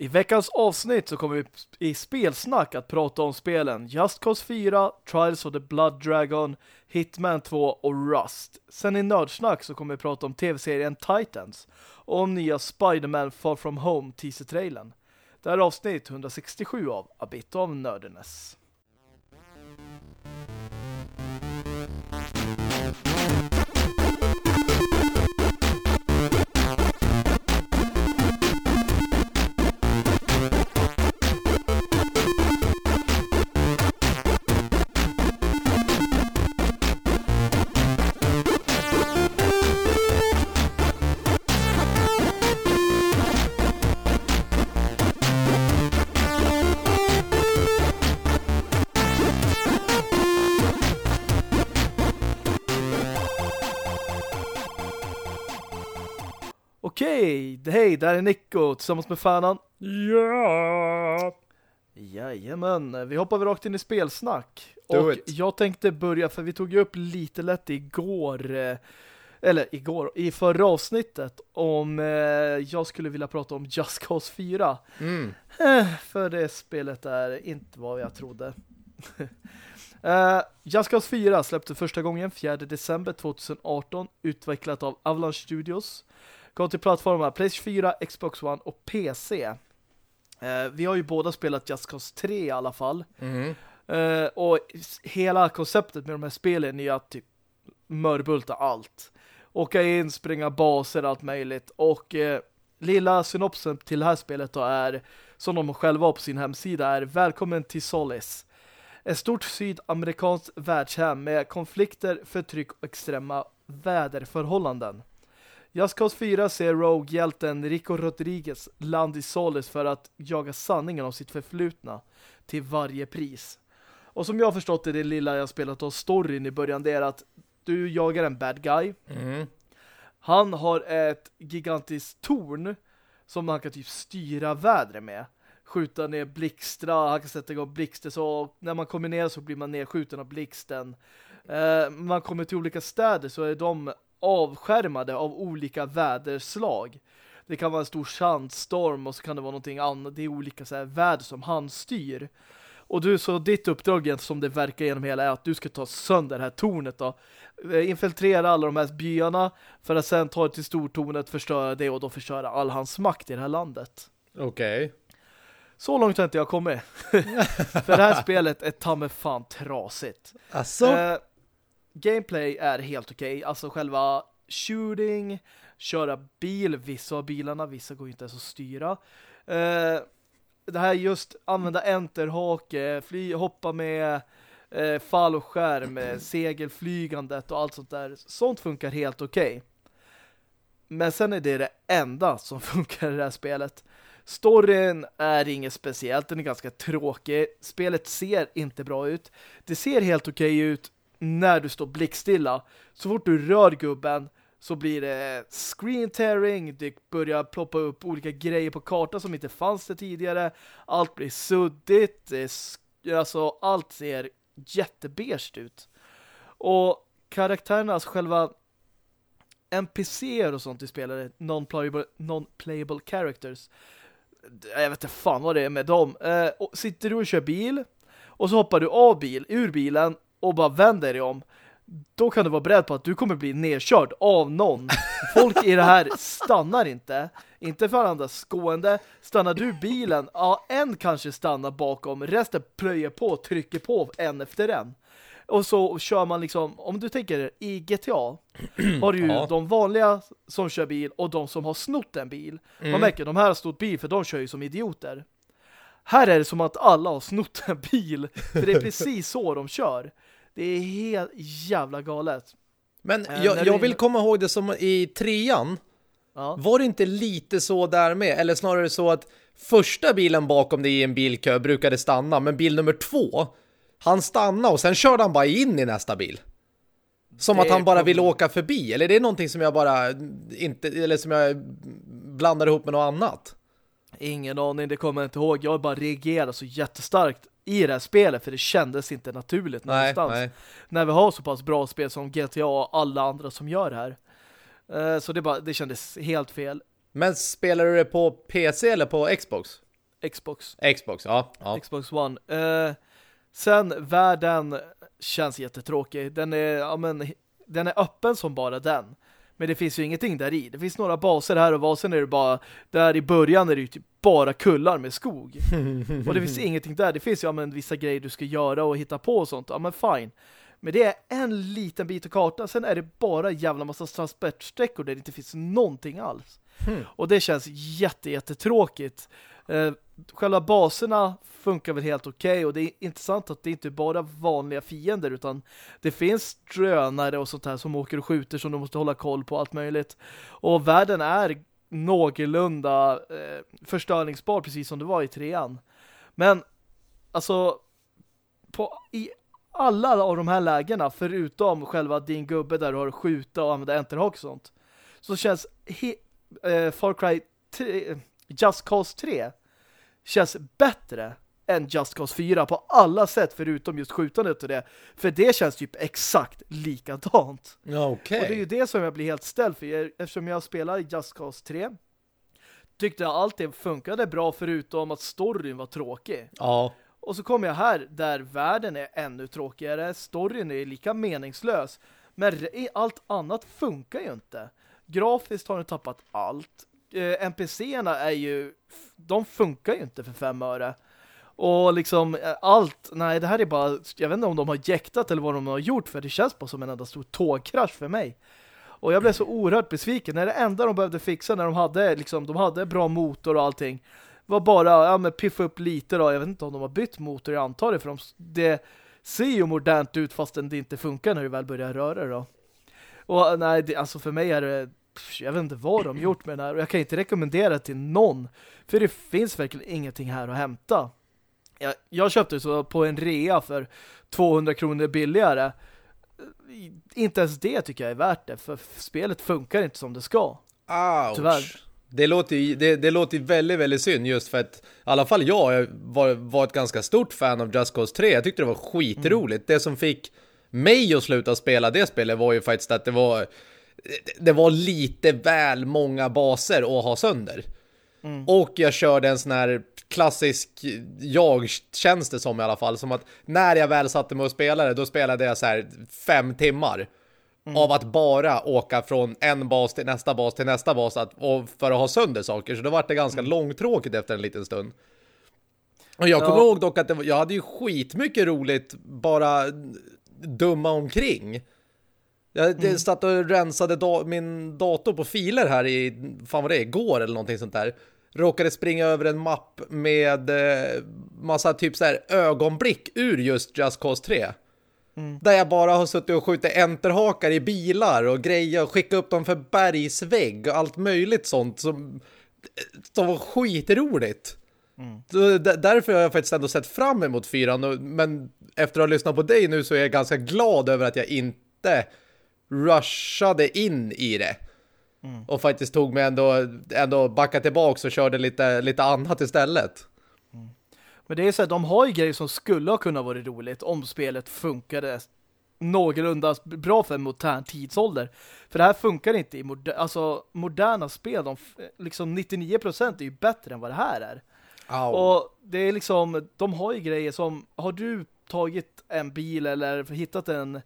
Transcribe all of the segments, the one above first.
I veckans avsnitt så kommer vi i spelsnack att prata om spelen Just Cause 4, Trials of the Blood Dragon, Hitman 2 och Rust. Sen i nördsnack så kommer vi prata om tv-serien Titans och om nya Spider-Man Far From Home teaser-trailen. Det här är avsnitt 167 av A Bit of Nerdiness. Okej, hej, där är Nico tillsammans med Fanan. Ja! Jajamän, vi hoppar rakt in i spelsnack. Do och it. jag tänkte börja, för vi tog ju upp lite lätt igår, eh, eller igår, i förra avsnittet, om eh, jag skulle vilja prata om Just Cause 4. Mm. Eh, för det spelet är inte vad jag trodde. uh, Just Cause 4 släppte första gången 4 december 2018, utvecklat av Avalanche Studios. Kom till plattformar PlayStation 4, Xbox One och PC. Eh, vi har ju båda spelat Just Cause 3 i alla fall. Mm. Eh, och hela konceptet med de här spelen är att typ mörbulta allt. Åka in, springa baser, allt möjligt. Och eh, lilla synopsen till det här spelet då är, som de själva har på sin hemsida, är Välkommen till Solis. Ett stort sydamerikanskt världshem med konflikter, förtryck och extrema väderförhållanden. Just Cause 4 ser Rogue-hjälten Rico Rodriguez land i Solis för att jaga sanningen om sitt förflutna till varje pris. Och som jag har förstått det, det lilla jag spelat av storyn i början, det är att du jagar en bad guy. Mm. Han har ett gigantiskt torn som han kan typ styra vädret med. Skjuta ner blixtra, han kan sätta igång blixter så när man kommer ner så blir man nedskjuten av blixten. Eh, man kommer till olika städer så är de avskärmade av olika väderslag. Det kan vara en stor sandstorm och så kan det vara någonting annat. Det är olika så här väder som han styr. Och du, så ditt uppdrag som det verkar genom hela är att du ska ta sönder det här tornet då. Eh, Infiltrera alla de här byarna för att sen ta det till stortornet, förstöra det och då förstöra all hans makt i det här landet. Okej. Så långt har inte jag kommit. för det här spelet är ta mig fan trasigt. Alltså? Eh, gameplay är helt okej. Alltså själva shooting, köra bil, vissa av bilarna, vissa går inte ens att styra. Eh, det här just använda enterhake, fly, hoppa med eh, fallskärm, eh, segelflygandet och allt sånt där. Sånt funkar helt okej. Men sen är det det enda som funkar i det här spelet. Storyn är inget speciellt, den är ganska tråkig. Spelet ser inte bra ut. Det ser helt okej ut när du står blickstilla. Så fort du rör gubben så blir det screen tearing, det börjar ploppa upp olika grejer på kartan som inte fanns det tidigare. Allt blir suddigt, det alltså allt ser jätteberst ut. Och karaktärerna, alltså själva NPCer och sånt i spelare, non-playable non-playable characters. Jag vet inte fan vad det är med dem. Eh, och sitter du och kör bil och så hoppar du av bil, ur bilen och bara vänder dig om. Då kan du vara beredd på att du kommer bli nedkörd av någon. Folk i det här stannar inte. Inte för andra skående. Stannar du bilen, ja en kanske stannar bakom. Resten plöjer på, trycker på en efter en. Och så kör man liksom, om du tänker i GTA har du ju Ja. de vanliga som kör bil och de som har snott en bil. Man Mm. märker, de här har snott bil för de kör ju som idioter. Här är det som att alla har snott en bil. För det är precis så de kör. Det är helt jävla galet. Men Eh, jag, jag vill komma ihåg det som i trean. Ja. Var det inte lite så där med? Eller snarare så att första bilen bakom dig i en bilkö brukade stanna. Men bil nummer två, han stannade och sen körde han bara in i nästa bil. Som Det att han bara ville åka förbi. Eller är det någonting som jag bara inte, eller som jag blandar ihop med något annat? Ingen aning, det kommer jag inte ihåg. Jag bara reagerade så jättestarkt i det här spelet för det kändes inte naturligt Nej, någonstans. nej. När vi har så pass bra spel som GTA och alla andra som gör det här. Eh, Så det, bara, det kändes helt fel. Men spelar du det på PC eller på Xbox? Xbox. Xbox, ja. ja. Xbox One. Eh, sen, världen känns jättetråkig. Den är, ja, men, den är öppen som bara den. Men det finns ju ingenting där i. Det finns några baser här och var sen är det bara där i början är det ju typ bara kullar med skog. och det finns ingenting där. Det finns ju ja, men, vissa grejer du ska göra och hitta på och sånt. Ja men fine. Men det är en liten bit av kartan. Sen är det bara jävla massa transportsträckor där det inte finns någonting alls. Hmm. Och det känns jätte, jättetråkigt. Eh, själva baserna funkar väl helt okej okay, och det är intressant att det inte är bara vanliga fiender utan det finns drönare och sånt här som åker och skjuter som du måste hålla koll på allt möjligt. Och världen är någorlunda eh, förstörningsbar precis som det var i trean. Men alltså på, i alla av de här lägena förutom själva din gubbe där du har skjuta och använda enterhawk och sånt så känns he, eh, Far Cry 3, Just Cause 3 känns bättre än Just Cause 4 på alla sätt förutom just skjutandet och det. För det känns typ exakt likadant. Okay. Och det är ju det som jag blir helt ställd för eftersom jag spelar Just Cause 3 tyckte jag allt det funkade bra förutom att storyn var tråkig. Ja. Och så kommer jag här där världen är ännu tråkigare, storyn är lika meningslös men allt annat funkar ju inte. Grafiskt har den tappat allt. Eh, NPCerna är ju de funkar ju inte för fem öre. Och liksom eh, allt, nej det här är bara, jag vet inte om de har jäktat eller vad de har gjort för det känns bara som en enda stor tågkrasch för mig. Och jag blev så oerhört besviken när det enda de behövde fixa när de hade liksom, de hade bra motor och allting var bara, ja men piffa upp lite då, jag vet inte om de har bytt motor, jag antar det för de, det ser ju modernt ut fastän det inte funkar när du väl börjar röra då. Och nej, det, alltså för mig är det jag vet inte vad de gjort med den här och jag kan inte rekommendera det till någon för det finns verkligen ingenting här att hämta. Jag, jag köpte så på en rea för 200 kronor billigare. Inte ens det tycker jag är värt det för spelet funkar inte som det ska. Ouch. Tyvärr. Det låter ju det, det låter väldigt, väldigt synd just för att i alla fall jag var, var ett ganska stort fan av Just Cause 3. Jag tyckte det var skitroligt. Mm. Det som fick mig att sluta spela det spelet var ju faktiskt att det var det var lite väl många baser att ha sönder. Mm. Och jag körde en sån här klassisk jag känns det som i alla fall som att när jag väl satte mig och spelade då spelade jag så här fem timmar mm. av att bara åka från en bas till nästa bas till nästa bas att, och för att ha sönder saker så då var det ganska mm. långtråkigt efter en liten stund. Och jag kommer ja. ihåg dock att det, jag hade ju skitmycket roligt bara dumma omkring. Jag mm. satt och rensade da min dator på filer här i, fan vad det är, igår eller någonting sånt där. Råkade springa över en mapp med eh, massa typ så här ögonblick ur just Just Cause 3. Mm. Där jag bara har suttit och skjutit enterhakar i bilar och grejer och skickat upp dem för bergsvägg och allt möjligt sånt som, som var skitroligt. Mm. Därför har jag faktiskt ändå sett fram emot fyran men efter att ha lyssnat på dig nu så är jag ganska glad över att jag inte rushade in i det. Mm. Och faktiskt tog mig ändå, ändå backa tillbaka och körde lite, lite annat istället. Mm. Men det är så att de har ju grejer som skulle ha kunnat vara roligt om spelet funkade någorlunda bra för en modern tidsålder. För det här funkar inte i moder alltså, moderna spel. De, liksom 99% är ju bättre än vad det här är. Au. Och det är liksom, de har ju grejer som, har du tagit en bil eller hittat en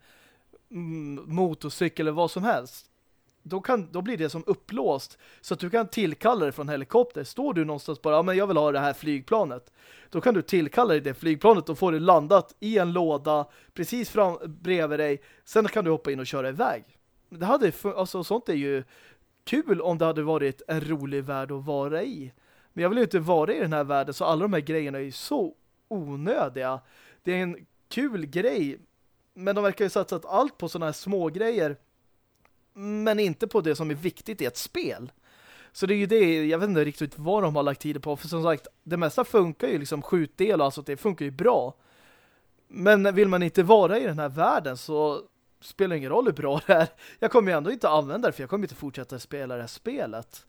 motorcykel eller vad som helst då, kan, då blir det som upplåst så att du kan tillkalla det från helikopter. Står du någonstans bara, ja men jag vill ha det här flygplanet. Då kan du tillkalla dig det flygplanet och få det landat i en låda precis fram bredvid dig. Sen kan du hoppa in och köra iväg. Det hade, alltså sånt är ju kul om det hade varit en rolig värld att vara i. Men jag vill ju inte vara i den här världen så alla de här grejerna är ju så onödiga. Det är en kul grej men de verkar ju satsat allt på sådana här små grejer men inte på det som är viktigt i ett spel. Så det är ju det, jag vet inte riktigt vad de har lagt tid på. För som sagt, det mesta funkar ju liksom skjutdel och alltså det funkar ju bra. Men vill man inte vara i den här världen så spelar det ingen roll hur bra det är. Jag kommer ju ändå inte använda det för jag kommer inte fortsätta spela det här spelet.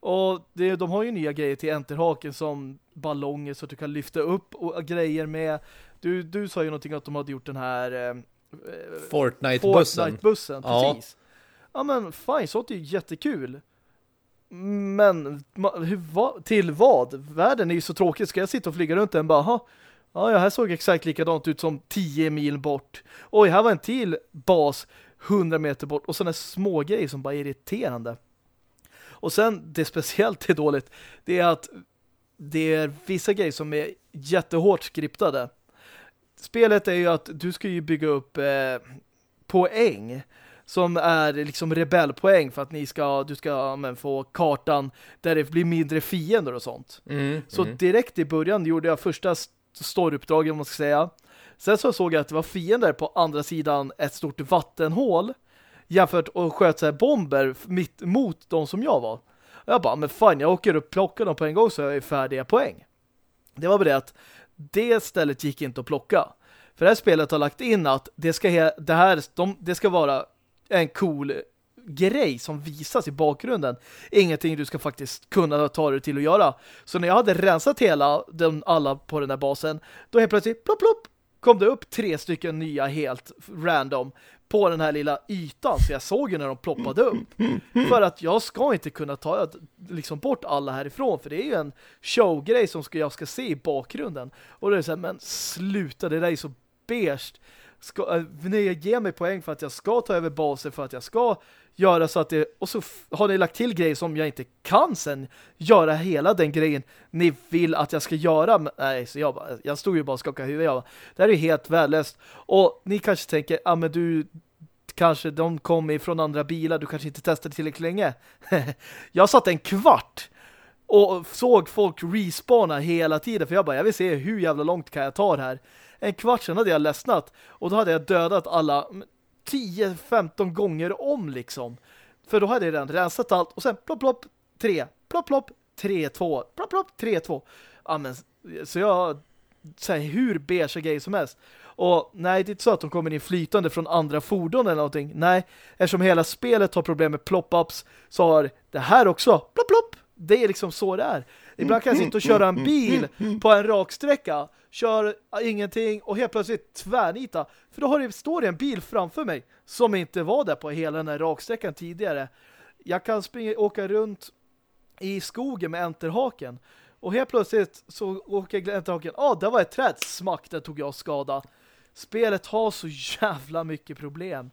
Och det, de har ju nya grejer till enterhaken som ballonger så att du kan lyfta upp och grejer med. Du, du sa ju någonting att de hade gjort den här eh, Fortnite-bussen. Fortnite-bussen, precis. Ja. ja men fine, sånt är ju jättekul. Men hur, va, till vad? Världen är ju så tråkig. Ska jag sitta och flyga runt den bara, ha, ja, här såg exakt likadant ut som 10 mil bort. Oj, här var en till bas 100 meter bort. Och sådana små grejer som bara är irriterande. Och sen, det speciellt är dåligt, det är att det är vissa grejer som är jättehårt skriptade. Spelet är ju att du ska ju bygga upp eh, poäng som är liksom rebellpoäng för att ni ska, du ska men, få kartan där det blir mindre fiender och sånt. Mm, så mm. direkt i början gjorde jag första storyuppdraget, man ska säga. Sen så såg jag att det var fiender på andra sidan ett stort vattenhål jämfört och sköt så här bomber mitt mot de som jag var. Jag bara, men fan, jag åker och plockar dem på en gång så jag är färdiga poäng. Det var bara det att det stället gick inte att plocka. För det här spelet har lagt in att det ska, det här, de, det ska vara en cool grej som visas i bakgrunden. Ingenting du ska faktiskt kunna ta dig till att göra. Så när jag hade rensat hela den, alla på den här basen, då helt plötsligt plopp plopp kom det upp tre stycken nya helt random på den här lilla ytan. Så jag såg ju när de ploppade upp. För att jag ska inte kunna ta liksom bort alla härifrån. För det är ju en showgrej som jag ska se i bakgrunden. Och det är så här, men sluta, det där är så berst. ska, äh, ge mig poäng för att jag ska ta över baser för att jag ska göra så att det, och så har ni lagt till grejer som jag inte kan sen göra hela den grejen ni vill att jag ska göra. Men, nej, så jag, bara, jag stod ju bara och skakade huvudet. Jag bara, det här är helt värdelöst. Och ni kanske tänker, ja ah, men du kanske de kom ifrån andra bilar, du kanske inte testade tillräckligt länge. jag satt en kvart och såg folk respawna hela tiden för jag bara, jag vill se hur jävla långt kan jag ta det här en kvart sedan hade jag ledsnat och då hade jag dödat alla 10-15 gånger om liksom. För då hade jag redan rensat allt och sen plopp plopp 3, plopp plopp 3 2, plopp plopp 3 2. Ja men så jag säger hur beige grejer som helst. Och nej, det är inte så att de kommer in flytande från andra fordon eller någonting. Nej, eftersom hela spelet har problem med plop-ups så har det här också plopp plopp. Det är liksom så det är. Ibland kan jag sitta och köra en bil på en raksträcka kör ingenting och helt plötsligt tvärnita. För då har det, står det en bil framför mig som inte var där på hela den här raksträckan tidigare. Jag kan springa, åka runt i skogen med enterhaken. Och helt plötsligt så åker jag enterhaken. Ja, ah, där var ett träd. Smack, där tog jag skada. Spelet har så jävla mycket problem.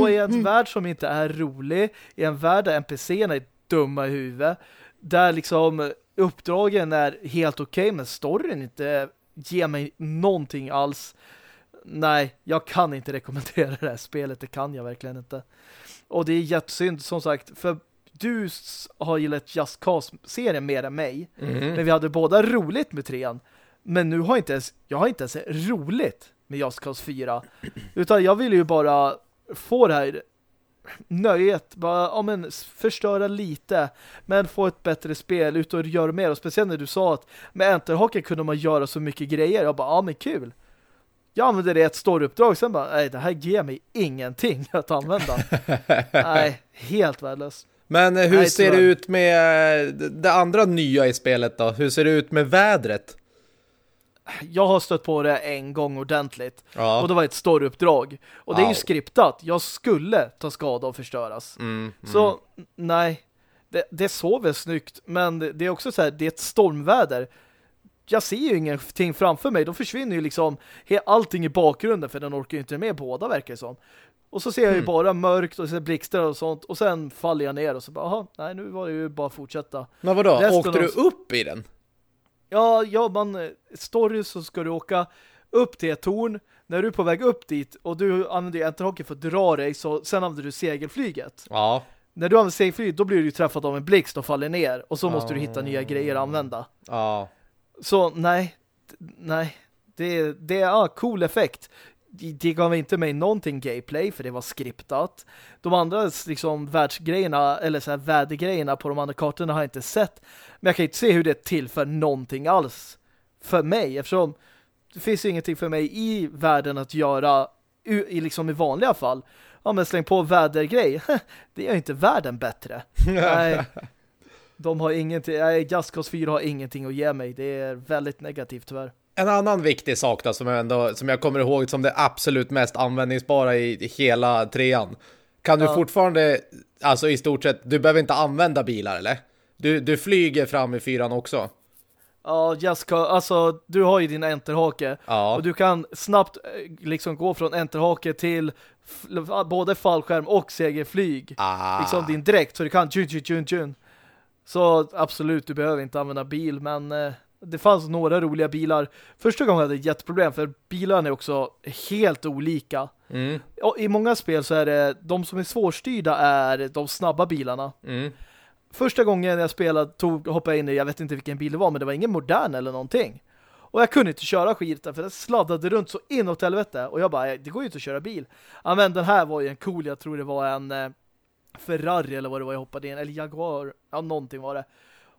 Och i en värld som inte är rolig, i en värld där NPCerna är dumma i huvudet, där liksom uppdragen är helt okej okay, men storyn inte ge mig någonting alls. Nej, jag kan inte rekommendera det här spelet. Det kan jag verkligen inte. Och det är jättesynd, som sagt, för du har gillat Just Cause-serien mer än mig. Mm. Men vi hade båda roligt med trean. Men nu har inte ens, jag har inte ens roligt med Just Cause 4. Utan jag vill ju bara få det här nöjet, bara ja, men, förstöra lite men få ett bättre spel ut och göra mer. Och speciellt när du sa att med Enterhockey kunde man göra så mycket grejer. Jag bara, ja men kul. Jag använde det ett storyuppdrag sen bara, nej det här ger mig ingenting att använda. Nej, helt värdelöst. Men eh, hur nej, ser det ut med det andra nya i spelet då? Hur ser det ut med vädret? Jag har stött på det en gång ordentligt. Ja. Och det var ett storyuppdrag. Och det är ju skriptat. Jag skulle ta skada och förstöras. Mm, mm. Så nej, det, det sover snyggt. Men det är också så här, det är ett stormväder. Jag ser ju ingenting framför mig. Då försvinner ju liksom allting i bakgrunden för den orkar ju inte med båda verkar det som. Och så ser jag ju mm. bara mörkt och så blixtrar och sånt. Och sen faller jag ner och så bara, aha, nej nu var det ju bara att fortsätta. Men vadå, Resten åkte du upp i den? Ja, ja man, story så ska du åka upp till ett torn. När du är på väg upp dit och du använder ju enterhockey för att dra dig så sen använder du segelflyget. Ja. När du använder segelflyget då blir du träffad av en blixt och faller ner och så måste du hitta nya grejer att använda. Ja. Så nej, nej. Det, det är ja, cool effekt det gav inte mig någonting gameplay för det var skriptat. De andra liksom världsgrejerna eller så här vädergrejerna på de andra kartorna har jag inte sett. Men jag kan inte se hur det tillför någonting alls för mig eftersom det finns ingenting för mig i världen att göra i, liksom i vanliga fall. Ja men släng på vädergrej. det är inte världen bättre. Nej. De har ingenting, nej, Just Cause 4 har ingenting att ge mig. Det är väldigt negativt tyvärr. En annan viktig sak då, som, jag ändå, som jag kommer ihåg som det absolut mest användningsbara i, hela trean. Kan du ja. fortfarande, alltså i stort sett, du behöver inte använda bilar eller? Du, du flyger fram i fyran också. Ja, Jessica, alltså du har ju din enterhake Ja. och du kan snabbt eh, liksom gå från enterhake till både fallskärm och segerflyg. Ah. Liksom din direkt, så du kan tjun, tjun, tjun, tjun. Så absolut, du behöver inte använda bil, men eh, det fanns några roliga bilar. Första gången hade jag ett jätteproblem, för bilarna är också helt olika. Mm. I många spel så är det, de som är svårstyrda är de snabba bilarna. Mm. Första gången jag spelade, tog, hoppade in i, jag vet inte vilken bil det var, men det var ingen modern eller någonting. Och jag kunde inte köra skiten för den sladdade runt så inåt helvete. Och jag bara, det går ju inte att köra bil. Ja, men den här var ju en cool, jag tror det var en eh, Ferrari eller vad det var jag hoppade in. Eller Jaguar, ja någonting var det.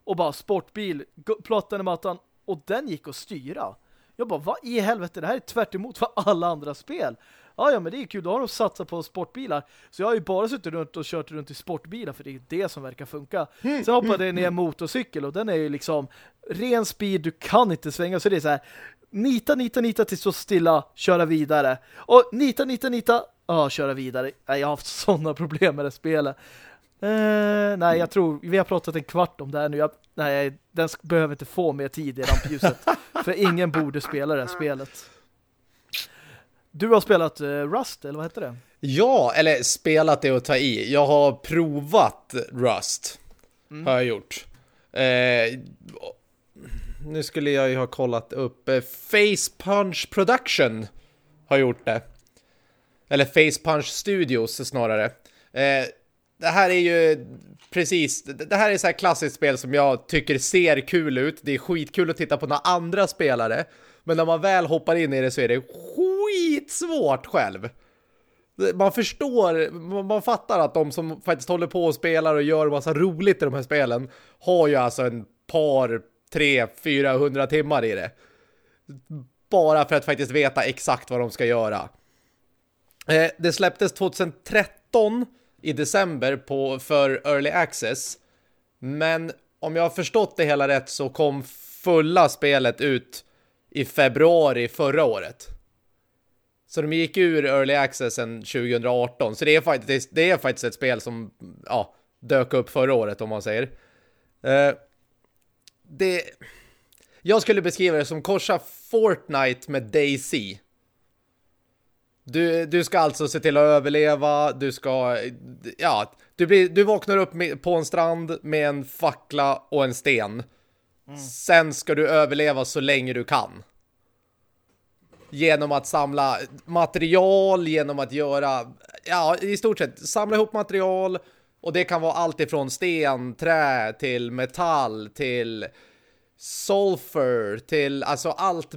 Och bara sportbil, plottade mattan. Och den gick att styra. Jag bara, vad i helvete, det här är tvärt emot för alla andra spel. Ja, ja, men det är kul. Då har de satsat på sportbilar. Så jag har ju bara suttit runt och kört runt i sportbilar för det är det som verkar funka. Sen hoppade jag ner en motorcykel och den är ju liksom ren speed, du kan inte svänga. Så det är så här, nita, nita, nita tills så stilla, köra vidare. Och nita, nita, nita, ja, köra vidare. Jag har haft sådana problem med det spelet. Uh, nej, jag tror, vi har pratat en kvart om det här nu. Jag, nej, den behöver inte få mer tid i rampljuset. för ingen borde spela det här spelet. Du har spelat uh, Rust, eller vad heter det? Ja, eller spelat det att ta i. Jag har provat Rust. Mm. Har jag gjort. Eh, nu skulle jag ju ha kollat upp. Face Punch Production har gjort det. Eller Face Punch Studios snarare. Det här är ju precis, det här är så här klassiskt spel som jag tycker ser kul ut. Det är skitkul att titta på några andra spelare. Men när man väl hoppar in i det så är det skitsvårt själv. Man förstår, man fattar att de som faktiskt håller på och spelar och gör massa roligt i de här spelen har ju alltså en par, tre, fyra hundra timmar i det. Bara för att faktiskt veta exakt vad de ska göra. Eh, det släpptes 2013 i december på, för Early Access. Men om jag har förstått det hela rätt så kom fulla spelet ut i februari förra året. Så de gick ur Early Accessen 2018. Så det är faktiskt, det är faktiskt ett spel som ja, dök upp förra året om man säger. Eh, det... Jag skulle beskriva det som korsa Fortnite med Daisy. Du, du ska alltså se till att överleva, du ska, ja, du, blir, du vaknar upp med, på en strand med en fackla och en sten. Mm. Sen ska du överleva så länge du kan. Genom att samla material, genom att göra, ja, i stort sett samla ihop material. Och det kan vara allt ifrån sten, trä, till metall, till sulfur, till alltså allt,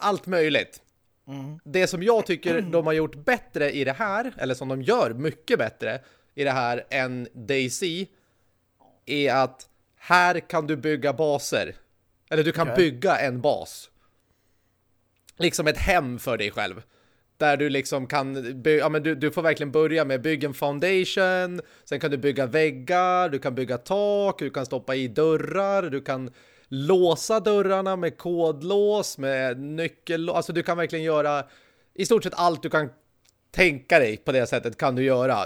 allt möjligt. Mm. Det som jag tycker de har gjort bättre i det här, eller som de gör mycket bättre i det här än Daisy, är att här kan du bygga baser. Eller du kan okay. bygga en bas. Liksom ett hem för dig själv. Där du liksom kan, ja men du, du får verkligen börja med bygga en foundation, sen kan du bygga väggar, du kan bygga tak, du kan stoppa i dörrar, du kan låsa dörrarna med kodlås, med nyckel. Alltså du kan verkligen göra i stort sett allt du kan tänka dig på det sättet kan du göra.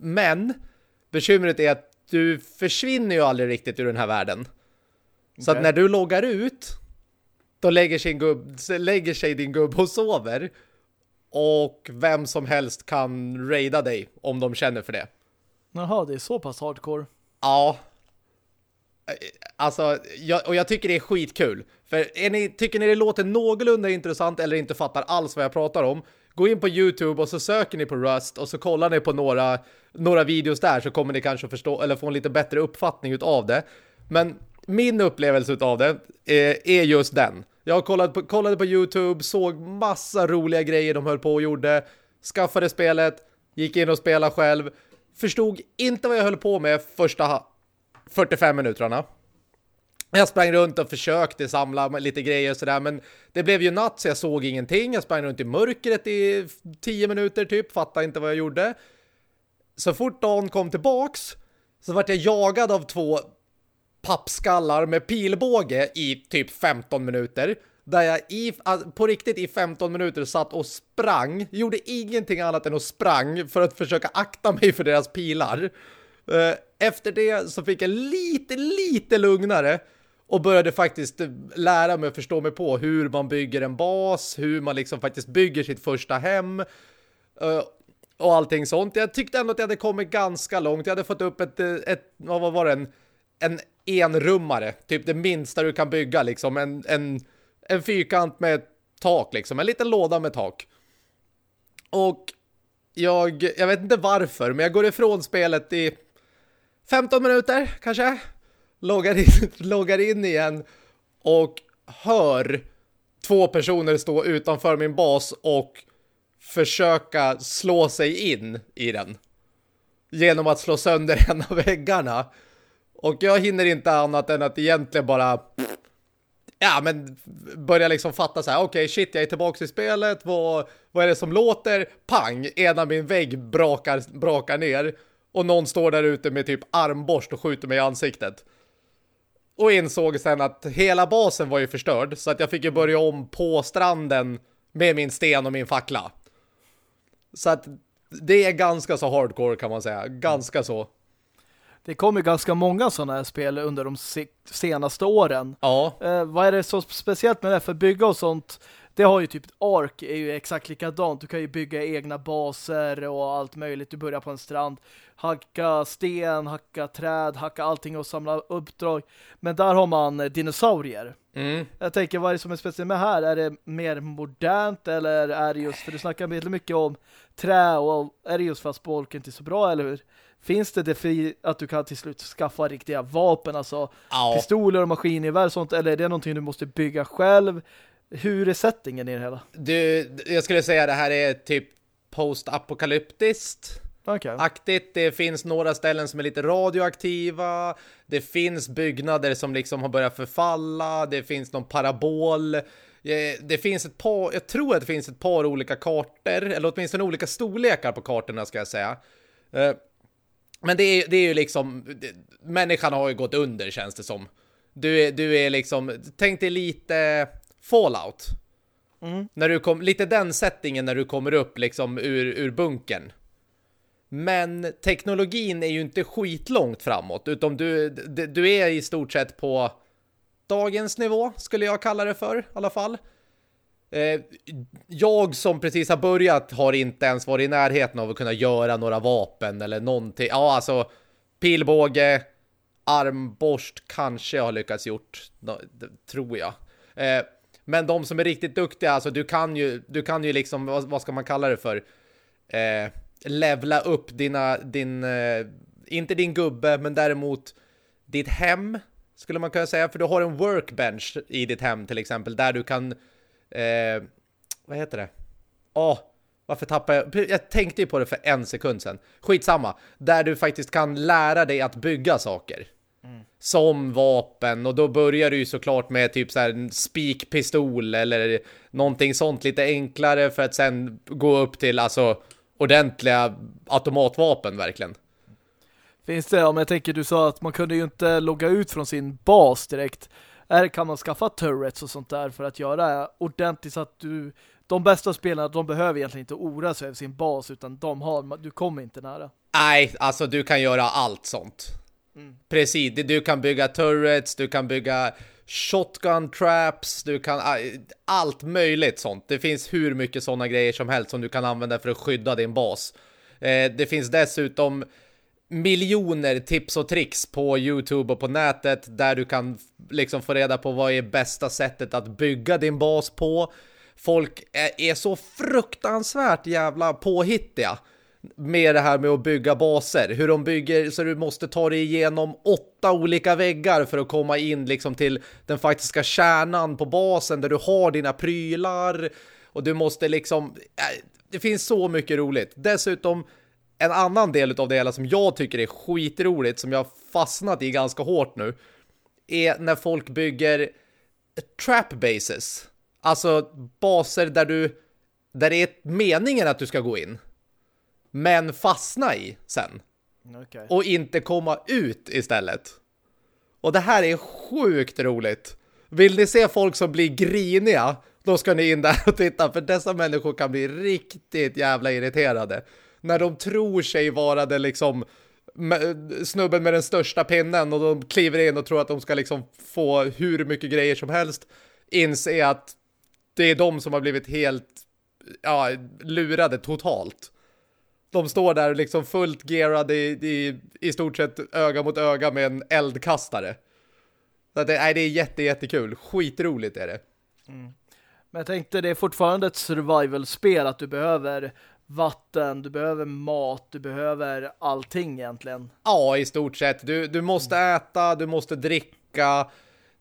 Men bekymret är att du försvinner ju aldrig riktigt ur den här världen. Okay. Så att när du loggar ut då lägger sig, gubb, lägger sig din gubb och sover och vem som helst kan raida dig om de känner för det. Jaha, det är så pass hardcore. Ja, Alltså, jag, och jag tycker det är skitkul. För är ni, tycker ni det låter någorlunda intressant eller inte fattar alls vad jag pratar om, gå in på Youtube och så söker ni på Rust och så kollar ni på några, några videos där så kommer ni kanske förstå eller få en lite bättre uppfattning av det. Men min upplevelse av det är, är just den. Jag kollade på, kollade på Youtube, såg massa roliga grejer de höll på och gjorde, skaffade spelet, gick in och spelade själv, förstod inte vad jag höll på med första 45 minuterna. Jag sprang runt och försökte samla lite grejer och sådär, men det blev ju natt så jag såg ingenting. Jag sprang runt i mörkret i 10 minuter typ, fattade inte vad jag gjorde. Så fort dagen kom tillbaks så vart jag jagad av två pappskallar med pilbåge i typ 15 minuter. Där jag i, på riktigt i 15 minuter satt och sprang, gjorde ingenting annat än att sprang för att försöka akta mig för deras pilar. Eh, efter det så fick jag lite, lite lugnare och började faktiskt eh, lära mig och förstå mig på hur man bygger en bas, hur man liksom faktiskt bygger sitt första hem eh, och allting sånt. Jag tyckte ändå att jag hade kommit ganska långt. Jag hade fått upp ett, eh, ett vad var det, en, en enrummare, typ det minsta du kan bygga liksom, en, en, en fyrkant med tak liksom, en liten låda med tak. Och jag, jag vet inte varför, men jag går ifrån spelet i 15 minuter kanske. Loggar in, loggar in igen och hör två personer stå utanför min bas och försöka slå sig in i den. Genom att slå sönder en av väggarna. Och jag hinner inte annat än att egentligen bara ja, men börja liksom fatta så här, okej, okay, shit, jag är tillbaka i spelet, vad, vad är det som låter? Pang, ena min vägg brakar, brakar ner och någon står där ute med typ armborst och skjuter mig i ansiktet. Och insåg sen att hela basen var ju förstörd, så att jag fick ju börja om på stranden med min sten och min fackla. Så att det är ganska så hardcore kan man säga, ganska så. Det kommer ganska många sådana här spel under de senaste åren. Ja. Eh, vad är det så speciellt med det? För bygga och sånt, det har ju typ Ark är ju exakt likadant. Du kan ju bygga egna baser och allt möjligt. Du börjar på en strand, hacka sten, hacka träd, hacka allting och samla uppdrag. Men där har man dinosaurier. Mm. Jag tänker, vad är det som är speciellt med här? Är det mer modernt eller är det just, för du snackar väldigt mycket om trä och är det just fast bolken inte så bra, eller hur? Finns det det för att du kan till slut skaffa riktiga vapen, alltså ja. pistoler och maskingevär och sånt, eller är det någonting du måste bygga själv? Hur är settingen i det hela? Du, jag skulle säga att det här är typ post-apokalyptiskt. Okay. Aktigt. Det finns några ställen som är lite radioaktiva. Det finns byggnader som liksom har börjat förfalla. Det finns någon parabol. Det finns ett par, jag tror att det finns ett par olika kartor, eller åtminstone olika storlekar på kartorna ska jag säga. Eh, men det är, det är ju liksom, människan har ju gått under känns det som. Du är, du är liksom, tänk dig lite Fallout. Mm. När du kom, lite den settingen när du kommer upp liksom ur, ur bunkern. Men teknologin är ju inte skitlångt framåt, utan du, du är i stort sett på dagens nivå, skulle jag kalla det för i alla fall. Eh, jag som precis har börjat har inte ens varit i närheten av att kunna göra några vapen eller någonting. Ja, alltså pilbåge, armborst kanske jag har lyckats gjort, tror jag. Eh, men de som är riktigt duktiga, alltså du kan ju, du kan ju liksom, vad, vad ska man kalla det för? Eh, levla upp dina, din, eh, inte din gubbe, men däremot ditt hem, skulle man kunna säga. För du har en workbench i ditt hem till exempel, där du kan eh, vad heter det? Åh, varför tappar jag? Jag tänkte ju på det för en sekund sedan. Skitsamma. Där du faktiskt kan lära dig att bygga saker. Mm. Som vapen. Och då börjar du ju såklart med typ så här en spikpistol eller någonting sånt lite enklare för att sen gå upp till alltså ordentliga automatvapen verkligen. Finns det, om jag tänker du sa att man kunde ju inte logga ut från sin bas direkt är, kan man skaffa turrets och sånt där för att göra ordentligt så att du de bästa spelarna, de behöver egentligen inte ora sig över sin bas utan de har, du kommer inte nära. Nej, alltså du kan göra allt sånt. Mm. Precis, du kan bygga turrets, du kan bygga shotgun traps, du kan ah, allt möjligt sånt. Det finns hur mycket sådana grejer som helst som du kan använda för att skydda din bas. Eh, det finns dessutom miljoner tips och tricks på Youtube och på nätet där du kan liksom få reda på vad är bästa sättet att bygga din bas på. Folk är, är så fruktansvärt jävla påhittiga med det här med att bygga baser. Hur de bygger så du måste ta dig igenom åtta olika väggar för att komma in liksom till den faktiska kärnan på basen där du har dina prylar och du måste liksom... Äh, det finns så mycket roligt. Dessutom en annan del av det hela som jag tycker är skitroligt, som jag har fastnat i ganska hårt nu, är när folk bygger trap bases. Alltså baser där du där det är meningen att du ska gå in. Men fastna i sen. Okay. Och inte komma ut istället. Och det här är sjukt roligt. Vill ni se folk som blir griniga, då ska ni in där och titta. För dessa människor kan bli riktigt jävla irriterade när de tror sig vara det liksom snubben med den största pinnen och de kliver in och tror att de ska liksom få hur mycket grejer som helst inse att det är de som har blivit helt ja, lurade totalt. De står där liksom fullt gearade i, i, i stort sett öga mot öga med en eldkastare. Så det, nej, det är jätte, jättekul. Skitroligt är det. Mm. Men jag tänkte, det är fortfarande ett survival-spel att du behöver vatten, du behöver mat, du behöver allting egentligen. Ja, i stort sett. Du, du måste äta, du måste dricka,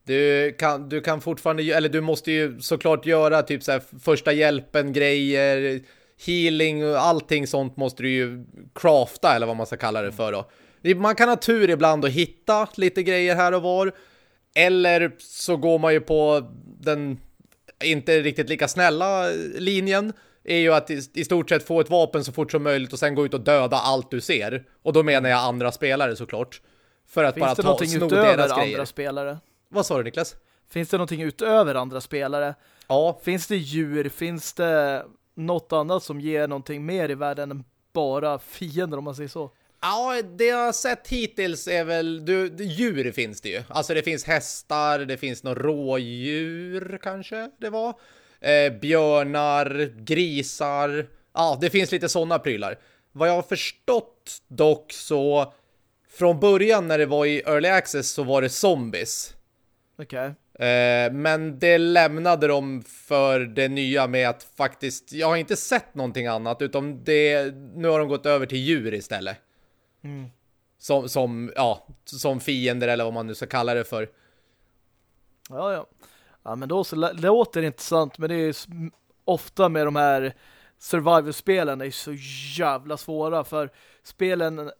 du kan, du kan fortfarande, eller du måste ju såklart göra typ så första hjälpen grejer, healing och allting sånt måste du ju crafta eller vad man ska kalla det för då. Man kan ha tur ibland och hitta lite grejer här och var. Eller så går man ju på den inte riktigt lika snälla linjen är ju att i, stort sett få ett vapen så fort som möjligt och sen gå ut och döda allt du ser. Och då menar jag andra spelare såklart. För att Finns bara ta, sno deras andra grejer. spelare? Vad sa du Niklas? Finns det någonting utöver andra spelare? Ja. Finns det djur? Finns det något annat som ger någonting mer i världen än bara fiender om man säger så? Ja, det jag har sett hittills är väl du, djur finns det ju. Alltså det finns hästar, det finns några rådjur kanske det var. Eh, björnar, grisar. Ja, det finns lite sådana prylar. Vad jag har förstått dock så från början när det var i Early Access så var det zombies. Okej. Okay. Eh, men det lämnade de för det nya med att faktiskt, jag har inte sett någonting annat utan det, nu har de gått över till djur istället. Mm. Som, som, ja, som fiender eller vad man nu ska kalla det för. Ja, ja. Ja, men då så det låter intressant, men det är ofta med de här survival-spelen är så jävla svåra för spelen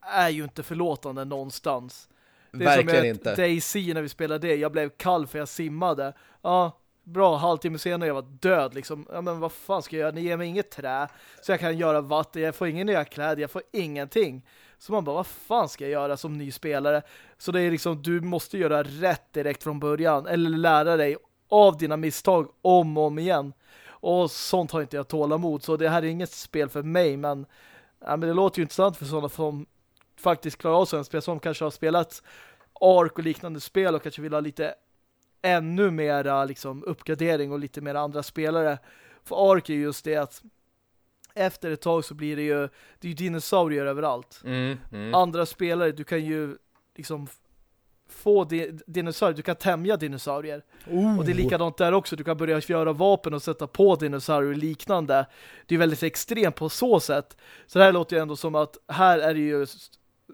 är ju inte förlåtande någonstans. Det är Verkligen som inte. Daisy när vi spelade det. Jag blev kall för jag simmade. Ja, bra. Halvtimme senare jag var död liksom. Ja, men vad fan ska jag göra? Ni ger mig inget trä så jag kan göra vatten. Jag får ingen nya kläder. Jag får ingenting. Så man bara, vad fan ska jag göra som ny spelare? Så det är liksom, du måste göra rätt direkt från början. Eller lära dig av dina misstag om och om igen. Och sånt har inte jag tålamod. Så det här är inget spel för mig. Men, ja, men det låter ju intressant för sådana som faktiskt klarar av en spel som kanske har spelat Ark och liknande spel och kanske vill ha lite ännu mera liksom, uppgradering och lite mer andra spelare. För Ark är just det att efter ett tag så blir det ju det är ju dinosaurier överallt. Mm, mm. Andra spelare, du kan ju liksom få di dinosaurier, du kan tämja dinosaurier. Oh. Och det är likadant där också, du kan börja göra vapen och sätta på dinosaurier och liknande. Det är väldigt extremt på så sätt. Så det här låter ju ändå som att här är det ju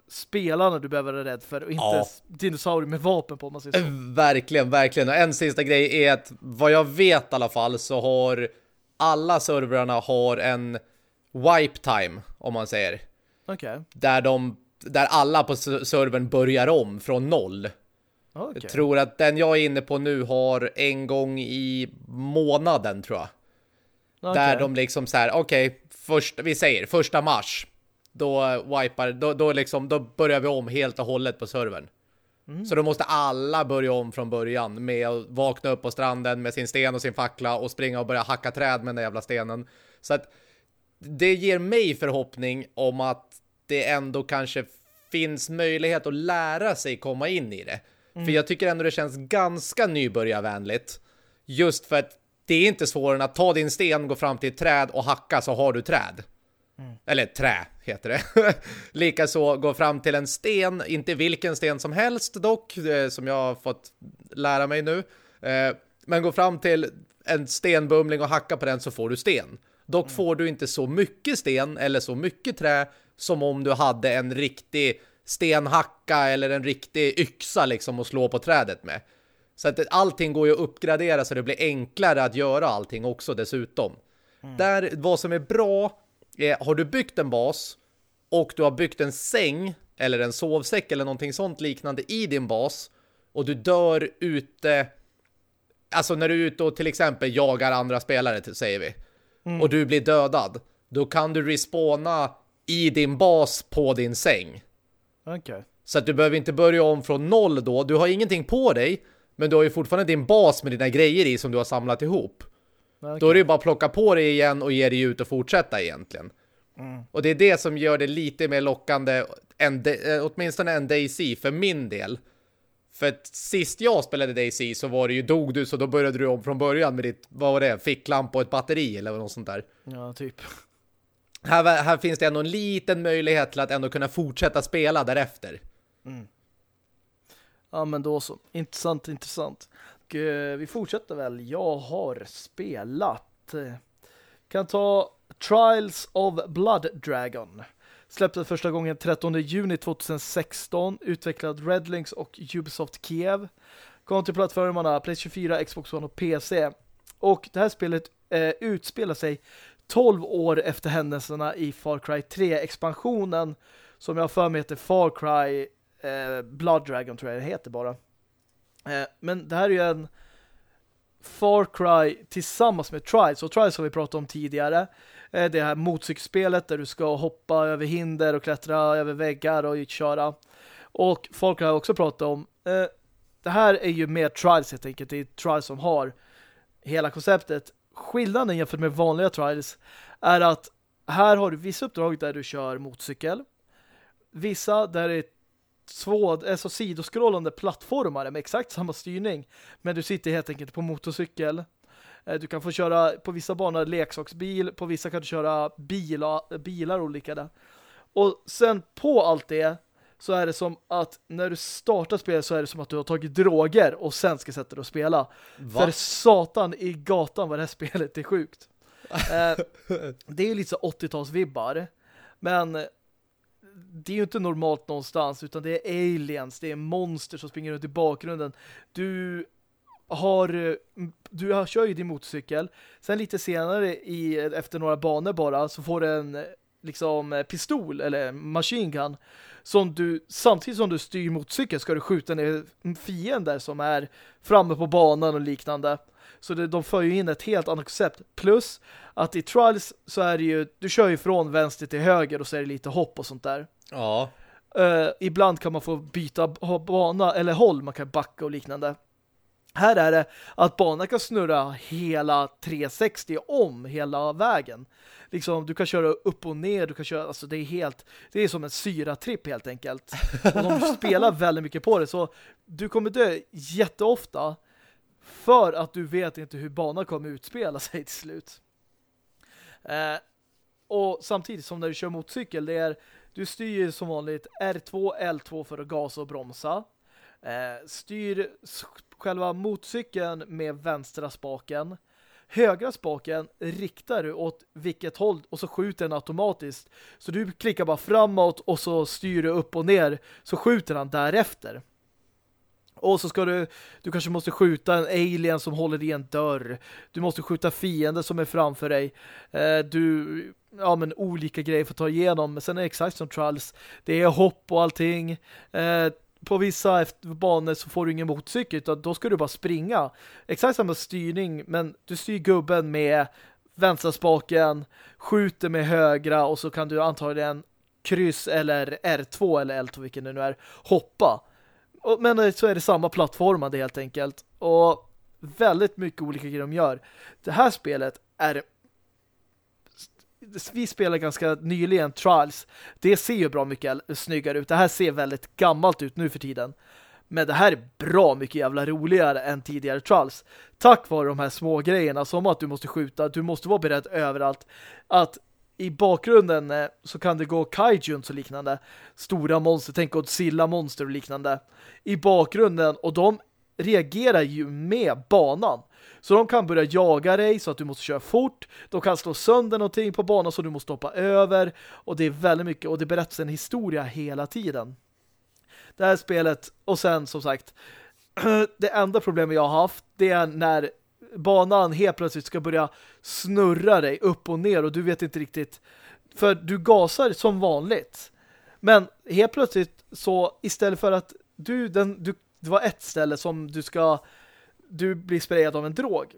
spelarna du behöver vara rädd för och inte ja. dinosaurier med vapen på man säger så. Eh, verkligen, verkligen. Och en sista grej är att vad jag vet i alla fall så har alla servrarna har en wipe time, om man säger. Okay. Där de där alla på servern börjar om från noll. Okay. Jag tror att den jag är inne på nu har en gång i månaden, tror jag. Okay. Där de liksom så här, okej, okay, vi säger första mars. Då wipar, då, då, liksom, då börjar vi om helt och hållet på servern. Mm. Så då måste alla börja om från början med att vakna upp på stranden med sin sten och sin fackla och springa och börja hacka träd med den jävla stenen. Så att det ger mig förhoppning om att det ändå kanske finns möjlighet att lära sig komma in i det. Mm. För jag tycker ändå det känns ganska nybörjarvänligt. Just för att det är inte svårare än att ta din sten, gå fram till ett träd och hacka så har du träd. Mm. Eller trä heter det. Likaså gå fram till en sten, inte vilken sten som helst dock, eh, som jag har fått lära mig nu. Eh, men gå fram till en stenbumling och hacka på den så får du sten. Dock mm. får du inte så mycket sten eller så mycket trä som om du hade en riktig stenhacka eller en riktig yxa liksom att slå på trädet med. Så att allting går ju att uppgradera så det blir enklare att göra allting också dessutom. Mm. Där, vad som är bra är, har du byggt en bas och du har byggt en säng eller en sovsäck eller någonting sånt liknande i din bas och du dör ute alltså när du är ute och till exempel jagar andra spelare säger vi mm. och du blir dödad då kan du respawna i din bas på din säng. Okay. Så att du behöver inte börja om från noll då. Du har ingenting på dig, men du har ju fortfarande din bas med dina grejer i som du har samlat ihop. Okay. Då är det ju bara att plocka på dig igen och ge dig ut och fortsätta egentligen. Mm. Och det är det som gör det lite mer lockande, än de, åtminstone än Daisy för min del. För att sist jag spelade Daisy så var det ju dog du så då började du om från början med ditt, vad var det, ficklamp och ett batteri eller något sånt där. Ja, typ. Här, här finns det ändå en liten möjlighet till att ändå kunna fortsätta spela därefter. Mm. Ja, men då så. Intressant, intressant. Och, eh, vi fortsätter väl. Jag har spelat. Eh, kan ta Trials of Blood Dragon. Släpptes första gången 13 juni 2016. Utvecklad Redlinks och Ubisoft Kiev. Kom till plattformarna PlayStation 4, Xbox One och PC. Och det här spelet eh, utspelar sig 12 år efter händelserna i Far Cry 3-expansionen som jag för mig heter Far Cry eh, Blood Dragon tror jag det heter bara. Eh, men det här är ju en Far Cry tillsammans med Trials. Och Trials har vi pratat om tidigare. Eh, det här motorcykelspelet där du ska hoppa över hinder och klättra över väggar och köra. Och Far Cry har också pratat om. Eh, det här är ju mer Trials helt enkelt. Det är Trials som har hela konceptet. Skillnaden jämfört med vanliga Trials är att här har du vissa uppdrag där du kör motorcykel. Vissa där det är två, alltså sidoskrollande plattformar med exakt samma styrning. Men du sitter helt enkelt på motorcykel. Eh, du kan få köra på vissa banor leksaksbil, på vissa kan du köra bil, bilar olika där. Och sen på allt det så är det som att när du startar spelet så är det som att du har tagit droger och sen ska sätta dig och spela. Va? För satan i gatan vad det här spelet är sjukt. eh, det är ju lite så 80-talsvibbar. Men det är ju inte normalt någonstans utan det är aliens, det är monster som springer runt i bakgrunden. Du har eh, du kör ju din motorcykel. Sen lite senare i, efter några banor bara så får du en eh, liksom eh, pistol eller machine gun som du, samtidigt som du styr motorcykeln ska du skjuta ner fiender som är framme på banan och liknande. Så det, de för ju in ett helt annat koncept. Plus att i Trials så är det ju, du kör ju från vänster till höger och så är det lite hopp och sånt där. Ja. Uh, ibland kan man få byta bana eller håll, man kan backa och liknande. Här är det att banan kan snurra hela 360 om hela vägen. Liksom, du kan köra upp och ner, du kan köra, alltså det är helt, det är som en syratripp helt enkelt. Och de spelar väldigt mycket på det, så du kommer dö jätteofta för att du vet inte hur banan kommer utspela sig till slut. Eh, och samtidigt som när du kör motorcykel, det är du styr som vanligt R2, L2 för att gasa och bromsa. Eh, styr själva motorcykeln med vänstra spaken. Högra spaken riktar du åt vilket håll och så skjuter den automatiskt. Så du klickar bara framåt och så styr du upp och ner så skjuter han därefter. Och så ska du, du kanske måste skjuta en alien som håller i en dörr. Du måste skjuta fiender som är framför dig. Eh, du, ja men olika grejer för att ta igenom. Men sen är det exakt som Trials. Det är hopp och allting. Eh, på vissa banor så får du ingen motorcykel utan då ska du bara springa. Exakt samma styrning men du styr gubben med vänstra spaken, skjuter med högra och så kan du antagligen kryss eller R2 eller L2 vilken det nu är, hoppa. Men eh, så är det samma plattformade helt enkelt. Och väldigt mycket olika grejer de gör. Det här spelet är vi spelade ganska nyligen Trials. Det ser ju bra mycket snyggare ut. Det här ser väldigt gammalt ut nu för tiden. Men det här är bra mycket jävla roligare än tidigare Trials. Tack vare de här små grejerna som att du måste skjuta, du måste vara beredd överallt. Att i bakgrunden eh, så kan det gå kaijuns och liknande. Stora monster, tänk Godzilla-monster och liknande. I bakgrunden, och de reagerar ju med banan. Så de kan börja jaga dig så att du måste köra fort. De kan slå sönder någonting på banan så du måste hoppa över. Och det är väldigt mycket, och det berättas en historia hela tiden. Det här spelet, och sen som sagt, det enda problemet jag har haft det är när banan helt plötsligt ska börja snurra dig upp och ner och du vet inte riktigt för du gasar som vanligt. Men helt plötsligt så istället för att du, den, du det var ett ställe som du ska du blir sprayad av en drog.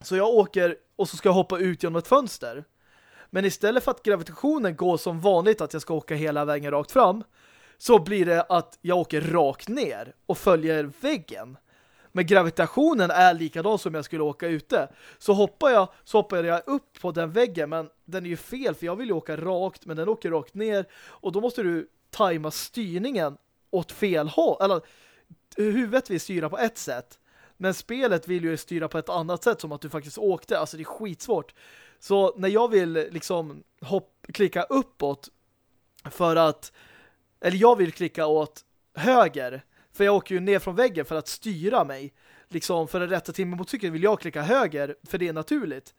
Så jag åker och så ska jag hoppa ut genom ett fönster. Men istället för att gravitationen går som vanligt att jag ska åka hela vägen rakt fram så blir det att jag åker rakt ner och följer väggen. Men gravitationen är likadan som jag skulle åka ute. Så hoppar jag så hoppar jag upp på den väggen men den är ju fel för jag vill ju åka rakt men den åker rakt ner och då måste du tajma styrningen åt fel håll. Eller huvudet vill styra på ett sätt men spelet vill ju styra på ett annat sätt som att du faktiskt åkte. Alltså det är skitsvårt. Så när jag vill liksom hopp, klicka uppåt för att eller jag vill klicka åt höger för jag åker ju ner från väggen för att styra mig. Liksom för att rätta till mig mot cykeln vill jag klicka höger för det är naturligt.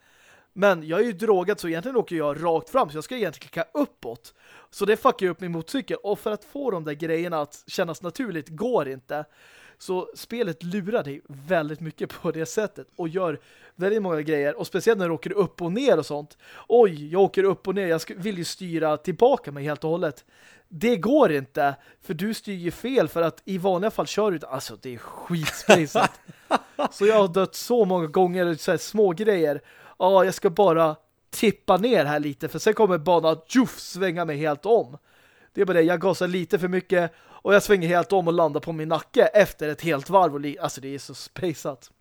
Men jag är ju drogad så egentligen åker jag rakt fram så jag ska egentligen klicka uppåt. Så det fuckar ju upp min motorcykel. Och för att få de där grejerna att kännas naturligt går inte. Så spelet lurar dig väldigt mycket på det sättet och gör väldigt många grejer. Och speciellt när du åker upp och ner och sånt. Oj, jag åker upp och ner. Jag vill ju styra tillbaka mig helt och hållet. Det går inte, för du styr ju fel för att i vanliga fall kör du alltså det är skitspacet. så jag har dött så många gånger så här små grejer. Ja, jag ska bara tippa ner här lite för sen kommer banan tjuff, svänga mig helt om. Det är bara det, jag gasar lite för mycket och jag svänger helt om och landar på min nacke efter ett helt varv. Och alltså det är så spejsat.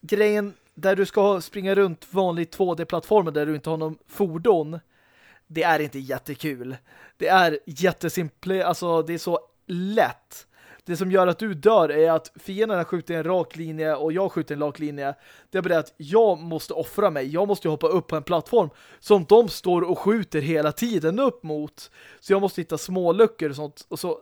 Grejen där du ska springa runt vanlig 2D-plattformen där du inte har någon fordon det är inte jättekul. Det är jättesimple, alltså det är så lätt. Det som gör att du dör är att fienderna skjuter en rak linje och jag skjuter en rak linje. Det är bara att jag måste offra mig. Jag måste hoppa upp på en plattform som de står och skjuter hela tiden upp mot. Så jag måste hitta små luckor och sånt. Och så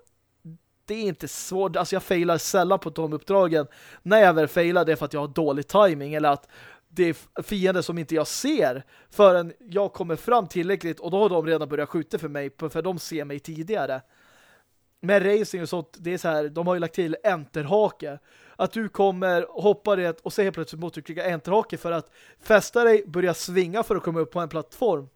det är inte svårt. Alltså jag failar sällan på de uppdragen. När jag väl failar det är för att jag har dålig timing eller att det är fiender som inte jag ser förrän jag kommer fram tillräckligt och då har de redan börjat skjuta för mig för de ser mig tidigare. Med racing och sånt, det är så här, de har ju lagt till enterhake. Att du kommer, hoppar rätt och så helt plötsligt måste du klicka enterhake för att fästa dig, börja svinga för att komma upp på en plattform.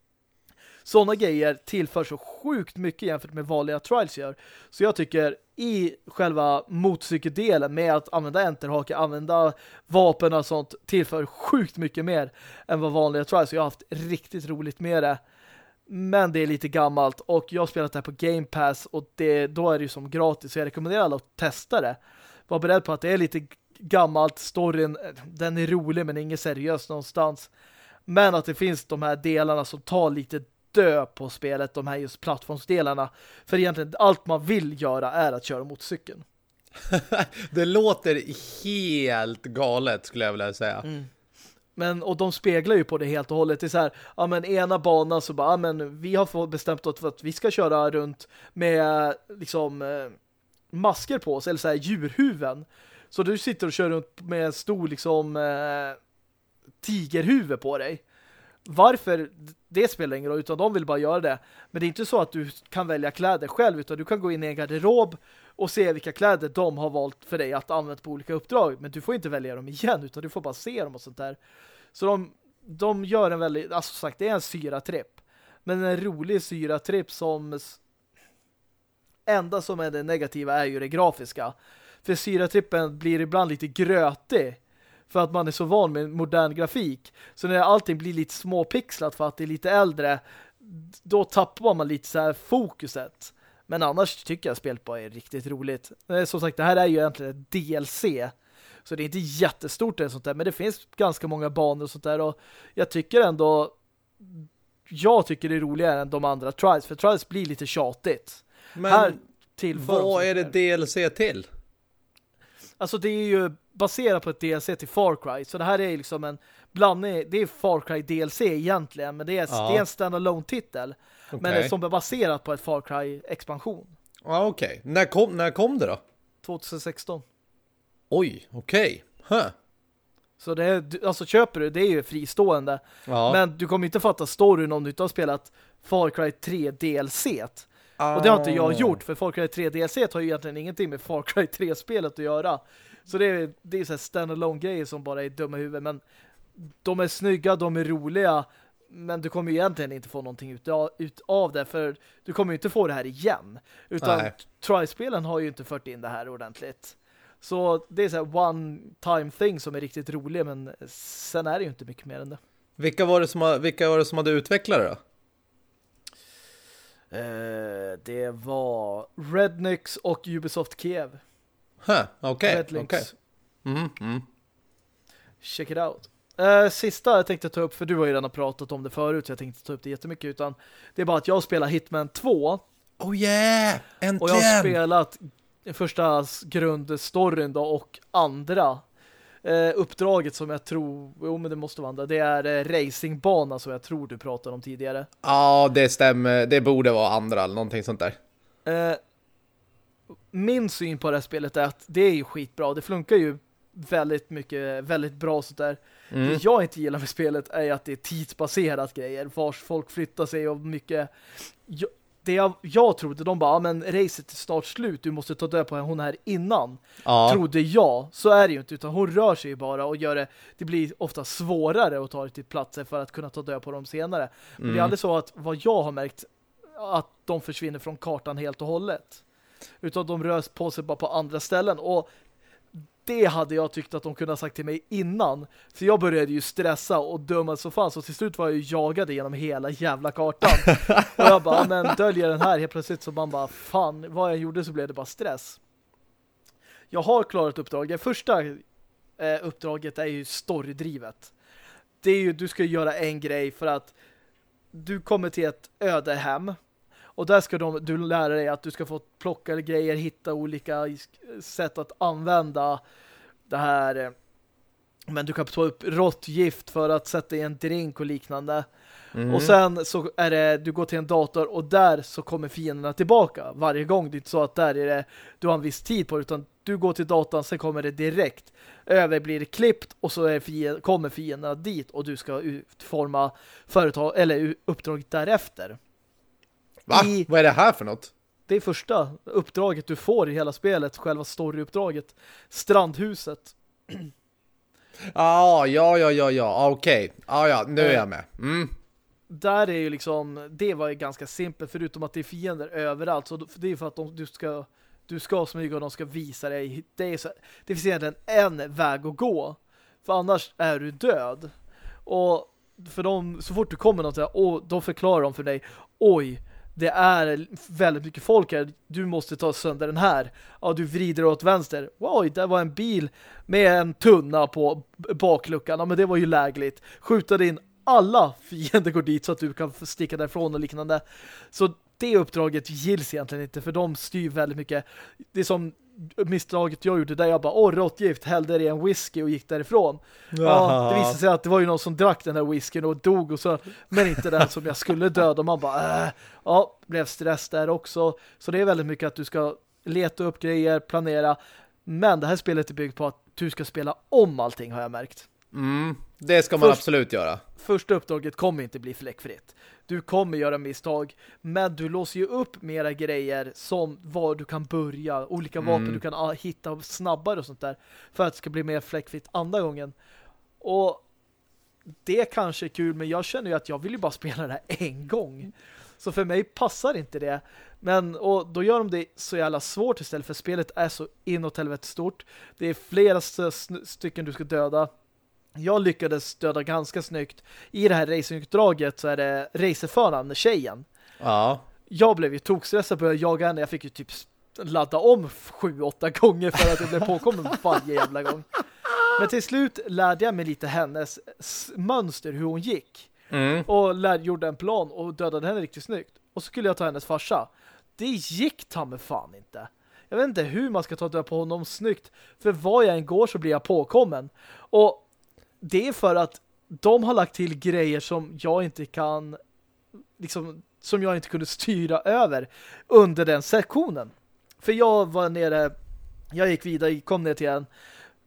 Sådana grejer tillför så sjukt mycket jämfört med vanliga trials gör. Så jag tycker i själva motorcykeldelen med att använda enterhake, använda vapen och sånt tillför sjukt mycket mer än vad vanliga trials. Jag har haft riktigt roligt med det. Men det är lite gammalt och jag har spelat det här på Game Pass och det, då är det ju som gratis så jag rekommenderar alla att testa det. Var beredd på att det är lite gammalt, storyn, den är rolig men inget seriöst någonstans. Men att det finns de här delarna som tar lite dö på spelet, de här just plattformsdelarna. För egentligen allt man vill göra är att köra motorcykeln. det låter helt galet skulle jag vilja säga. Mm. Men, och de speglar ju på det helt och hållet. Det är så här, ja men ena banan så bara, ja men vi har bestämt oss för att vi ska köra runt med liksom eh, masker på oss, eller så här djurhuven. Så du sitter och kör runt med en stor liksom eh, tigerhuvud på dig varför det spelar ingen roll utan de vill bara göra det. Men det är inte så att du kan välja kläder själv utan du kan gå in i en garderob och se vilka kläder de har valt för dig att använda på olika uppdrag. Men du får inte välja dem igen utan du får bara se dem och sånt där. Så de, de gör en väldigt, alltså sagt det är en syratripp. Men en rolig syratripp som enda som är det negativa är ju det grafiska. För syratrippen blir ibland lite grötig för att man är så van med modern grafik. Så när allting blir lite småpixlat för att det är lite äldre då tappar man lite så här fokuset. Men annars tycker jag spelet bara är riktigt roligt. Som sagt, det här är ju egentligen ett DLC. Så det är inte jättestort eller sånt där. Men det finns ganska många banor och sånt där. Och jag tycker ändå jag tycker det är roligare än de andra Trials. För Trials blir lite tjatigt. Men här vad är det DLC till? Alltså det är ju baserat på ett DLC till Far Cry. Så det här är liksom en blandning. Det är Far Cry DLC egentligen. Men det är, ja. det är en standalone-titel. Okay. Men som är baserat på ett Far Cry-expansion. Ja, okej. Okay. När, kom, när kom det då? 2016. Oj, okej. Okay. Huh. Så det är, alltså köper du, det är ju fristående. Ja. Men du kommer inte fatta storyn om du inte har spelat Far Cry 3 DLC. Och det har inte jag ah. gjort, för Far Cry 3 DLC har ju egentligen ingenting med Far Cry 3-spelet att göra. Så det är, det är så här stand-alone grejer som bara är dumma huvud. Men de är snygga, de är roliga. Men du kommer ju egentligen inte få någonting ut av, ut av det. För du kommer ju inte få det här igen. Utan Try-spelen har ju inte fört in det här ordentligt. Så det är så one-time thing som är riktigt rolig. Men sen är det ju inte mycket mer än det. Vilka var det som, vilka var det som hade utvecklare då? Eh, det var Rednix och Ubisoft Kiev. Huh, okej. Red Links. okej. Mm, mm. Check it out. Eh, sista jag tänkte ta upp, för du har ju redan pratat om det förut så jag tänkte ta upp det jättemycket, utan det är bara att jag spelar Hitman 2 Oh yeah! Äntligen! och jag har spelat första grundstoryn då och andra eh, uppdraget som jag tror, jo men det måste vara andra, det är eh, racingbana som jag tror du pratade om tidigare. Ja, det stämmer. Det borde vara andra eller någonting sånt där. Min syn på det här spelet är att det är ju skitbra. Det funkar ju väldigt mycket, väldigt bra sådär. Mm. Det jag inte gillar med spelet är att det är tidsbaserat grejer. Vars folk flyttar sig och mycket... Jag, det jag, jag trodde, de bara, men racet är snart slut. Du måste ta död på hon här innan. Ja. Trodde jag. Så är det ju inte, utan hon rör sig ju bara och gör det. Det blir ofta svårare att ta det till platser för att kunna ta död på dem senare. Men det är Mm. aldrig så att vad jag har märkt att de försvinner från kartan helt och hållet. Utan de rör på sig bara på andra ställen. Och det hade jag tyckt att de kunde ha sagt till mig innan. För jag började ju stressa och döma så fan. Så till slut var jag ju jagade genom hela jävla kartan. och jag bara, men döljer den här helt plötsligt. Så man bara, fan, vad jag gjorde så blev det bara stress. Jag har klarat uppdraget. Första eh, uppdraget är ju storydrivet. Det är ju, du ska göra en grej för att du kommer till ett ödehem och där ska de, du lära dig att du ska få plocka grejer, hitta olika sätt att använda det här. eh, Men du kan ta upp råttgift för att sätta i en drink och liknande. Mm. Och sen så är det, du går till en dator och där så kommer fienderna tillbaka varje gång. Det är inte så att där är det, du har en viss tid på det, utan du går till datorn, sen kommer det direkt. Över blir det klippt och så är fien, kommer fienderna dit och du ska utforma företag eller uppdrag därefter. Va? i- Vad är det här för något? Det är första uppdraget du får i hela spelet, själva storyuppdraget. Strandhuset. Ah, ja, ja, ja, ja. Okej. Ah, ja, nu är Eh. jag med. Mm. Där är ju liksom, det var ju ganska simpelt förutom att det är fiender överallt. Så det är för att de, du ska du ska smyga och de ska visa dig. Det, är så, det finns egentligen en väg att gå. För annars är du död. Och för dem, så fort du kommer någonstans, och då förklarar de för dig, oj, det är väldigt mycket folk här. Du måste ta sönder den här. Ja, du vrider åt vänster. Wow, där var en bil med en tunna på bakluckan. Ja, men det var ju lägligt. Skjuta in alla fiender går dit så att du kan sticka därifrån och liknande. Så det uppdraget gills egentligen inte för de styr väldigt mycket. Det är som misstaget jag gjorde där jag bara, åh råttgift, hällde det i en whisky och gick därifrån. Ja, det visade sig att det var ju någon som drack den här whiskyn och dog och så, men inte den som jag skulle döda och man bara, äh, ja, blev stress där också. Så det är väldigt mycket att du ska leta upp grejer, planera, men det här spelet är byggt på att du ska spela om allting har jag märkt. Mm. Det ska man Först- absolut göra. Första uppdraget kommer inte bli fläckfritt. Du kommer göra misstag, men du låser ju upp mera grejer som var du kan börja, olika Mm. vapen du kan ah, hitta snabbare och sånt där för att det ska bli mer fläckfritt andra gången. Och det kanske är kul, men jag känner ju att jag vill ju bara spela det här en gång. Så för mig passar inte det. Men och då gör de det så jävla svårt istället för spelet är så inåt helvete stort. Det är flera st- stycken du ska döda. Jag lyckades döda ganska snyggt. I det här racinguppdraget så är det racerföraren, tjejen. Ja. Jag blev ju tokstressad började jaga henne. Jag fick ju typ ladda om sju, åtta gånger för att jag blev påkommen varje jävla gång. Men till slut lärde jag mig lite hennes mönster, hur hon gick. Mm. Och lär, gjorde en plan och dödade henne riktigt snyggt. Och så skulle jag ta hennes farsa. Det gick ta mig fan inte. Jag vet inte hur man ska ta död på honom snyggt. För var jag än går så blir jag påkommen. Och det är för att de har lagt till grejer som jag inte kan liksom, som jag inte kunde styra över under den sektionen. För jag var nere jag gick vidare, kom ner till en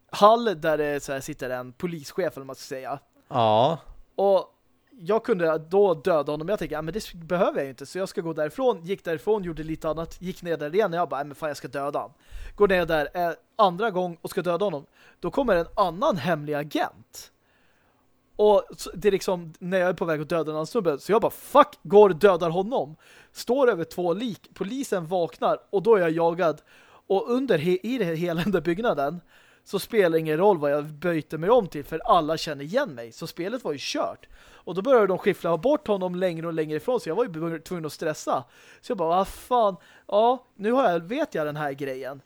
hall där det så här sitter en polischef eller vad man ska säga. Ja. Och jag kunde då döda honom. Jag tänkte, ja, men det behöver jag ju inte. Så jag ska gå därifrån. Gick därifrån, gjorde lite annat. Gick ner där igen. Och jag bara, men fan jag ska döda honom. Går ner där eh, andra gång och ska döda honom. Då kommer en annan hemlig agent. Och det är liksom, när jag är på väg att döda en snubbe. Så jag bara, fuck, går och dödar honom. Står över två lik. Polisen vaknar och då är jag jagad. Och under he i det hela den där byggnaden så spelar det ingen roll vad jag byter mig om till för alla känner igen mig. Så spelet var ju kört. Och då började de skiffla bort honom längre och längre ifrån så jag var ju tvungen att stressa. Så jag bara, vad fan, ja, nu har jag, vet jag den här grejen.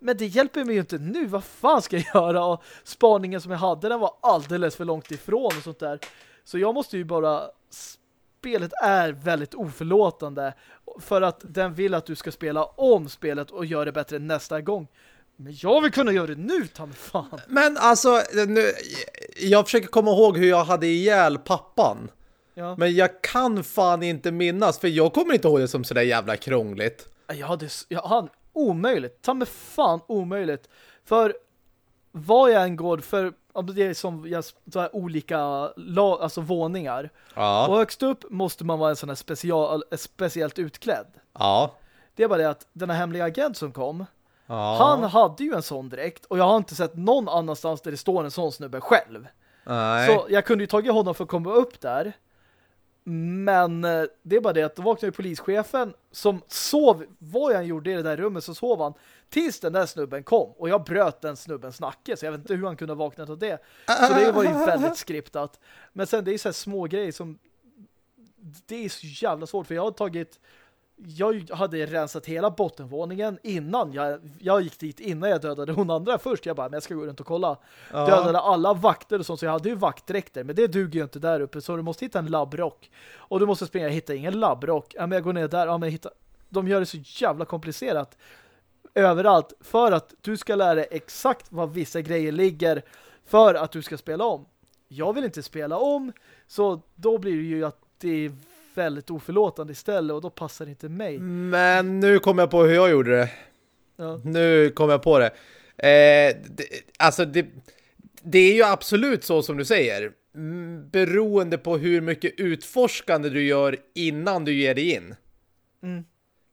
Men det hjälper mig ju inte nu. Vad fan ska jag göra? Och spaningen som jag hade, den var alldeles för långt ifrån och sånt där. Så jag måste ju bara... Spelet är väldigt oförlåtande för att den vill att du ska spela om spelet och göra det bättre nästa gång. Men jag vill kunna göra det nu, ta mig fan. Men alltså, nu, jag försöker komma ihåg hur jag hade ihjäl pappan. Ja. Men jag kan fan inte minnas, för jag kommer inte ihåg det som sådär jävla krångligt. Jag hade, jag hade omöjligt. Ta mig fan omöjligt. För vad jag än går för det är som jag, så här olika la, alltså våningar. Ja. Och högst upp måste man vara en sån här special, speciellt utklädd. Ja. Det är bara det att den här hemliga agent som kom ja. han hade ju en sån direkt och jag har inte sett någon annanstans där det står en sån snubbe själv. Nej. Så jag kunde ju tagit honom för att komma upp där. Men eh, det är bara det att då vaknade polischefen som sov, vad jag gjorde i det där rummet så sov han tills den där snubben kom. Och jag bröt den snubbens nacke så jag vet inte hur han kunde ha vaknat av det. Så det var ju väldigt skriptat. Men sen det är så här små grejer som det är så jävla svårt för jag har tagit jag hade rensat hela bottenvåningen innan jag, jag gick dit innan jag dödade hon andra först. Jag bara, men jag ska gå runt och kolla. Ja. Dödade alla vakter och sånt, så jag hade ju vaktdräkter. Men det duger ju inte där uppe, så du måste hitta en labbrock. Och du måste springa, jag hittar ingen labbrock. Ja, men jag går ner där, ja men jag hittar... De gör det så jävla komplicerat överallt för att du ska lära dig exakt var vissa grejer ligger för att du ska spela om. Jag vill inte spela om, så då blir det ju att det är väldigt oförlåtande istället och då passar det inte mig. Men nu kommer jag på hur jag gjorde det. Ja. Nu kommer jag på det. Eh, det alltså det, det är ju absolut så som du säger. Mm, Beroende på hur mycket utforskande du gör innan du ger dig in. Mm.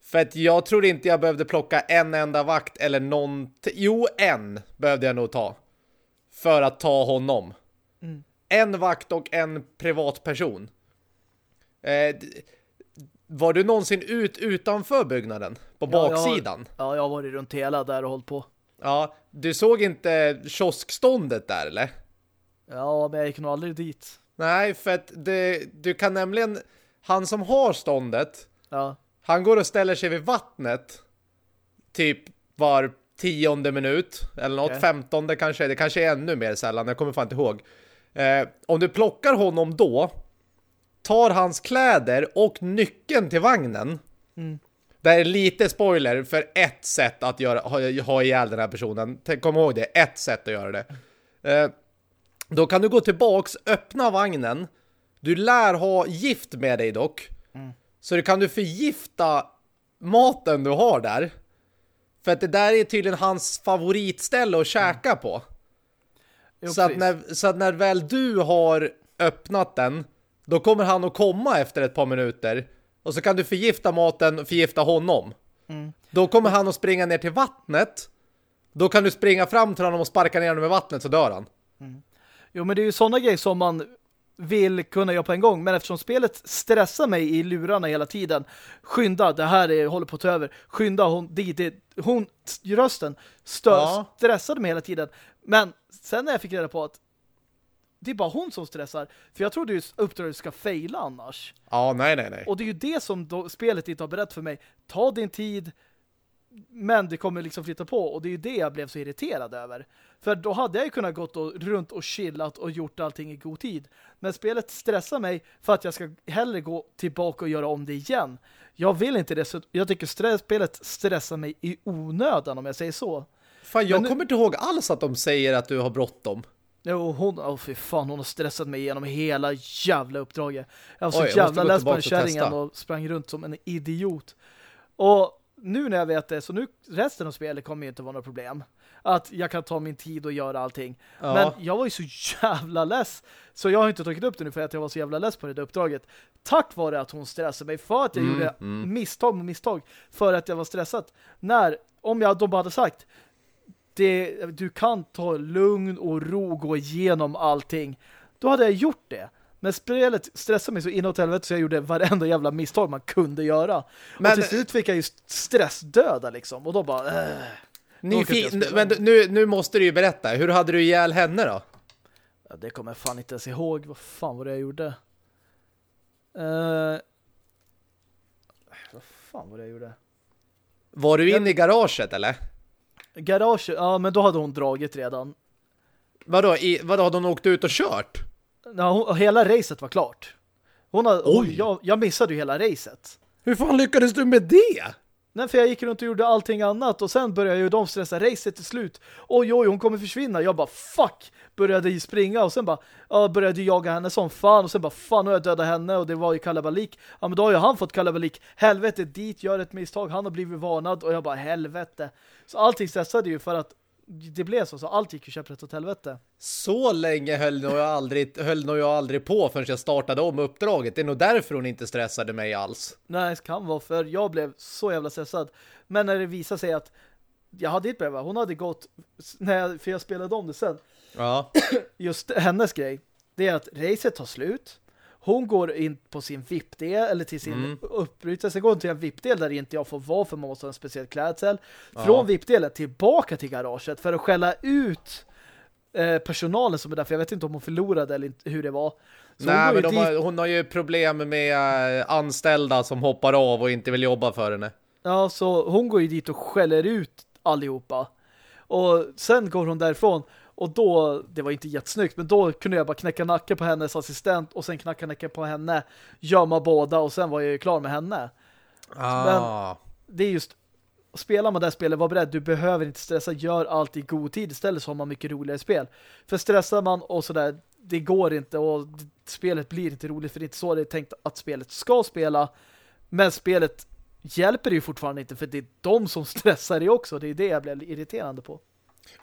För att jag tror inte jag behövde plocka en enda vakt eller någon... Jo, en behövde jag nog ta. För att ta honom. Mm. En vakt och en privatperson. Eh, var du någonsin ut utanför byggnaden? På Ja, jag baksidan? Ja, jag har varit runt hela där och hållit på. Ja, du såg inte kioskståndet där, eller? Ja, men jag gick nog aldrig dit. Nej, för att det, du kan nämligen... Han som har ståndet, Ja, han går och ställer sig vid vattnet typ var tionde minut, eller något, Okej. femtonde kanske. Det kanske är ännu mer sällan, jag kommer fan inte ihåg. Eh, om du plockar honom då, tar hans kläder och nyckeln till vagnen. Mm. Det är lite spoiler för ett sätt att göra, ha, ha ihjäl den här personen. Kom ihåg det, ett sätt att göra det. Eh, då kan du gå tillbaks, öppna vagnen. Du lär ha gift med dig dock. Så du kan du förgifta maten du har där. För att det där är tydligen hans favoritställe att käka på. jo, Så att, när, så att när väl du har öppnat den, då kommer han att komma efter ett par minuter. Och så kan du förgifta maten och förgifta honom. Mm. Då kommer han att springa ner till vattnet. Då kan du springa fram till honom och sparka ner honom i vattnet så dör han. Jo, men det är ju sådana grejer som man vill kunna göra på en gång. Men eftersom spelet stressar mig i lurarna hela tiden. Skynda, det här är, håller på att ta över. Skynda, hon, det, det, hon rösten stö, Ja. stressade mig hela tiden. Men sen när jag fick reda på att det är bara hon som stressar. För jag trodde ju uppdraget ska faila annars. Ja, nej, nej, nej. Och det är ju det som då, spelet inte har berättat för mig. Ta din tid, men det kommer liksom flytta på. Och det är ju det jag blev så irriterad över. För då hade jag ju kunnat gått och, runt och chillat och gjort allting i god tid. Men spelet stressar mig för att jag ska hellre gå tillbaka och göra om det igen. Jag vill inte det, så jag tycker stress, spelet stressar mig i onödan om jag säger så. Fan, jag nu- kommer inte ihåg alls att de säger att du har bråttom. Jo, hon, åh fy fan, hon har stressat mig igenom hela jävla uppdraget. Jag var så Oj, jävla less på den och kärringen och sprang runt som en idiot. Och nu när jag vet det, så nu resten av spelet kommer ju inte vara några problem. Att jag kan ta min tid och göra allting. Ja. Men jag var ju så jävla less. Så jag har inte tagit upp det nu för att jag var så jävla less på det uppdraget. Tack vare att hon stressade mig för att jag Mm, gjorde mm. misstag med misstag. För att jag var stressad. När, om jag då bara hade sagt det, du kan ta lugn och ro gå igenom allting. Då hade jag gjort det. Men spelet stressade mig så inåt helvete så jag gjorde varenda jävla misstag man kunde göra. Men- och till slut fick jag ju stressdöda liksom. Och då bara... Äh. Då men nu, nu måste du ju berätta. Hur hade du ihjäl henne då? Ja, det kommer jag fan inte ens ihåg. Vad fan var det jag gjorde? Uh, vad fan var det jag gjorde? Var du inne i garaget eller? Garage, ja men då hade hon dragit redan. Vadå, i, vadå hade hon åkt ut och kört? Ja, hon, hela racet var klart. Hon hade, Oj. hon, jag, jag missade ju hela racet. Hur fan lyckades du med det? Nej, för jag gick runt och gjorde allting annat och sen började ju de stressa racet till slut. Oj, oj, hon kommer försvinna. Jag bara, fuck! Började ju springa och sen bara, ja, började jaga henne som fan och sen bara, fan, nu har jag dödat henne och det var ju kalabalik. Ja, men då har ju han fått kalabalik. Helvete, dit gör ett misstag. Han har blivit varnad och jag bara, helvete. Så allting stressade ju för att det blev så, så allt gick ju käpprätt åt helvete. Så länge höll nog jag aldrig, höll nog jag aldrig på förrän jag startade om uppdraget. Det är nog därför hon inte stressade mig alls. Nej, det kan vara för jag blev så jävla stressad. Men när det visade sig att jag hade inte behövt, hon hade gått när jag, för jag spelade om det sen. Ja. Just hennes grej, det är att racet tar slut. Hon går in på sin VIP-del eller till sin Mm. uppbrytelse. Går hon till en VIP-del där inte jag får vara för man måste ha en speciell klädsel. Ja. Från VIP-delen tillbaka till garaget för att skälla ut eh, personalen som är där. För jag vet inte om hon förlorade eller inte, hur det var. Så hon Nej, går men har, hon har ju problem med äh, anställda som hoppar av och inte vill jobba för henne. Ja, så hon går ju dit och skäller ut allihopa. Och sen går hon därifrån. Och då, det var inte jättesnyggt, men då kunde jag bara knäcka nacken på hennes assistent och sen knacka nacken på henne, gömma båda och sen var jag ju klar med henne. Ah. Det är just, spelar man det här spelet, var beredd, du behöver inte stressa, gör allt i god tid, istället så har man mycket roligare spel. För stressar man och sådär, det går inte och spelet blir inte roligt, för det är inte så det är tänkt att spelet ska spela, men spelet hjälper ju fortfarande inte, för det är de som stressar det också, det är det jag blir irriterande på.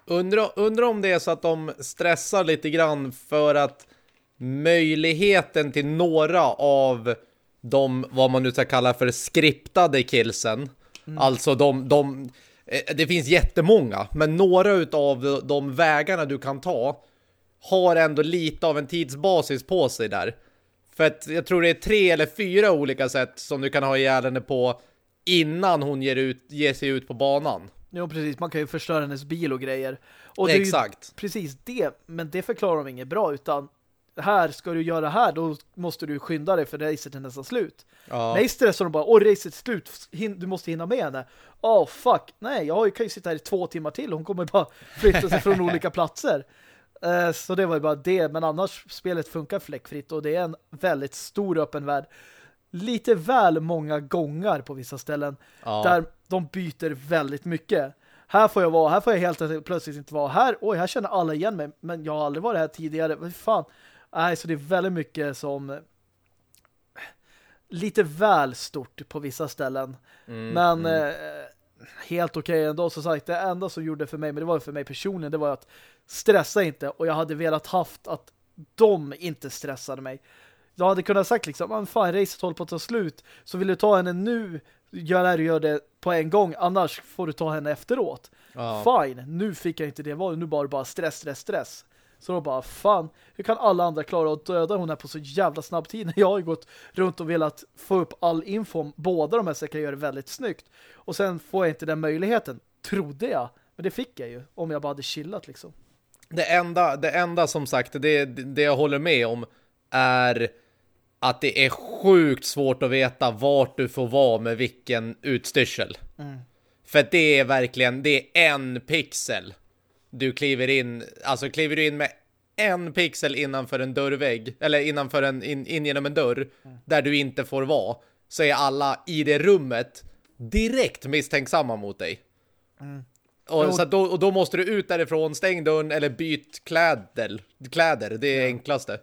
Undrar undra om det är så att de stressar lite grann för att möjligheten till några av de, vad man nu ska kalla för skriptade killsen, alltså de, de eh, det finns jättemånga, men några utav de vägarna du kan ta har ändå lite av en tidsbasis på sig där. För att jag tror det är tre eller fyra olika sätt som du kan ha ihjäl henne på innan hon ger, ut, ger sig ut på banan. Jo, precis, man kan ju förstöra hennes bil och grejer. Och det är ju Exakt. precis det, men det förklarar de inget bra, utan här ska du göra här, då måste du skynda dig för racet är nästan slut. Ja. Nej, stressar de bara, åh, racet är slut, du måste hinna med henne. Åh, fuck, nej, jag kan ju sitta här i två timmar till, hon kommer bara flytta sig från olika platser. Eh, så det var ju bara det, men annars spelet funkar fläckfritt och det är en väldigt stor öppen värld. Lite väl många gånger på vissa ställen Ja. där de byter väldigt mycket. Här får jag vara, här får jag helt plötsligt inte vara. Här, oj, här känner alla igen mig, men jag har aldrig varit här tidigare. Vad fan? Nej, så det är väldigt mycket som lite väl stort på vissa ställen. Mm, men mm. eh, helt okej ändå. Som sagt, det enda som gjorde för mig, men det var för mig personligen, det var att stressa inte. Och jag hade velat haft att de inte stressade mig. Jag hade kunnat sagt liksom, men fan, racet håller på att ta slut. Så vill du ta henne nu, gör det gör det på en gång. Annars får du ta henne efteråt. Ja. Fine, nu fick jag inte det valet. Nu bara bara stress, stress, stress. Så då bara, fan, hur kan alla andra klara att döda hon här på så jävla snabb tid? Jag har ju gått runt och velat få upp all info om båda de här så jag kan göra det väldigt snyggt. Och sen får jag inte den möjligheten, trodde jag. Men det fick jag ju, om jag bara hade chillat liksom. Det enda, det enda som sagt, det, det jag håller med om är att det är sjukt svårt att veta vart du får vara med vilken utstyrsel. För att det är verkligen, det är en pixel. Du kliver in, alltså kliver du in med en pixel innanför en dörrvägg, eller innanför en, in, in genom en dörr, där du inte får vara, så är alla i det rummet direkt misstänksamma mot dig. Och, Jo. så då, och då måste du ut därifrån, stäng dörren eller byt kläder. Kläder, det är enklaste.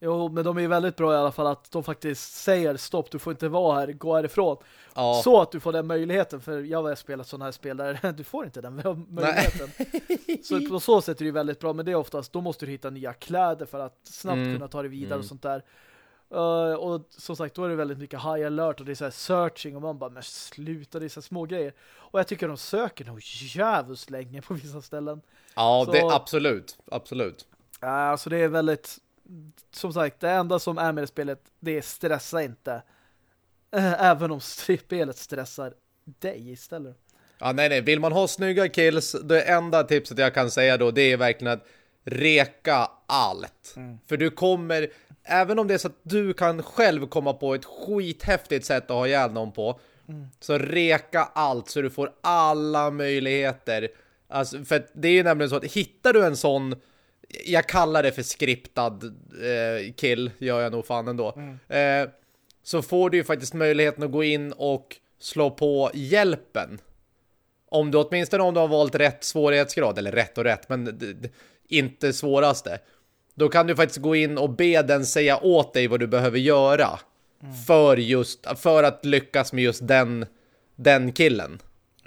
Jo, men de är ju väldigt bra i alla fall att de faktiskt säger stopp, du får inte vara här, gå härifrån. Ja. Så att du får den möjligheten, för jag har spelat sådana här spel där du får inte den möjligheten. så på så sätt är det ju väldigt bra, men det är oftast, då måste du hitta nya kläder för att snabbt Mm. kunna ta dig vidare Mm. och sånt där. Uh, och som sagt, då är det väldigt mycket high alert och det är så här searching och man bara, men sluta, det är så små grejer. Och jag tycker de söker nog jävligt länge på vissa ställen. Ja, Så- det absolut. Absolut. Uh, så det är väldigt som sagt, det enda som är med det spelet det är stressa inte. Eh, Även om spelet stressar dig istället. Ja, nej, nej. Vill man ha snygga kills, det enda tipset jag kan säga då, det är verkligen att reka allt. För du kommer, även om det är så att du kan själv komma på ett skithäftigt sätt att ha ihjäl någon på, Mm. Så reka allt så du får alla möjligheter. Alltså, för det är ju nämligen så att hittar du en sån jag kallar det för skriptad eh, kill, gör jag nog fan ändå. Mm. Eh, så får du ju faktiskt möjligheten att gå in och slå på hjälpen. Om du åtminstone om du har valt rätt svårighetsgrad, eller rätt och rätt, men inte svåraste. Då kan du faktiskt gå in och be den säga åt dig vad du behöver göra. Mm. För just för att lyckas med just den, den killen.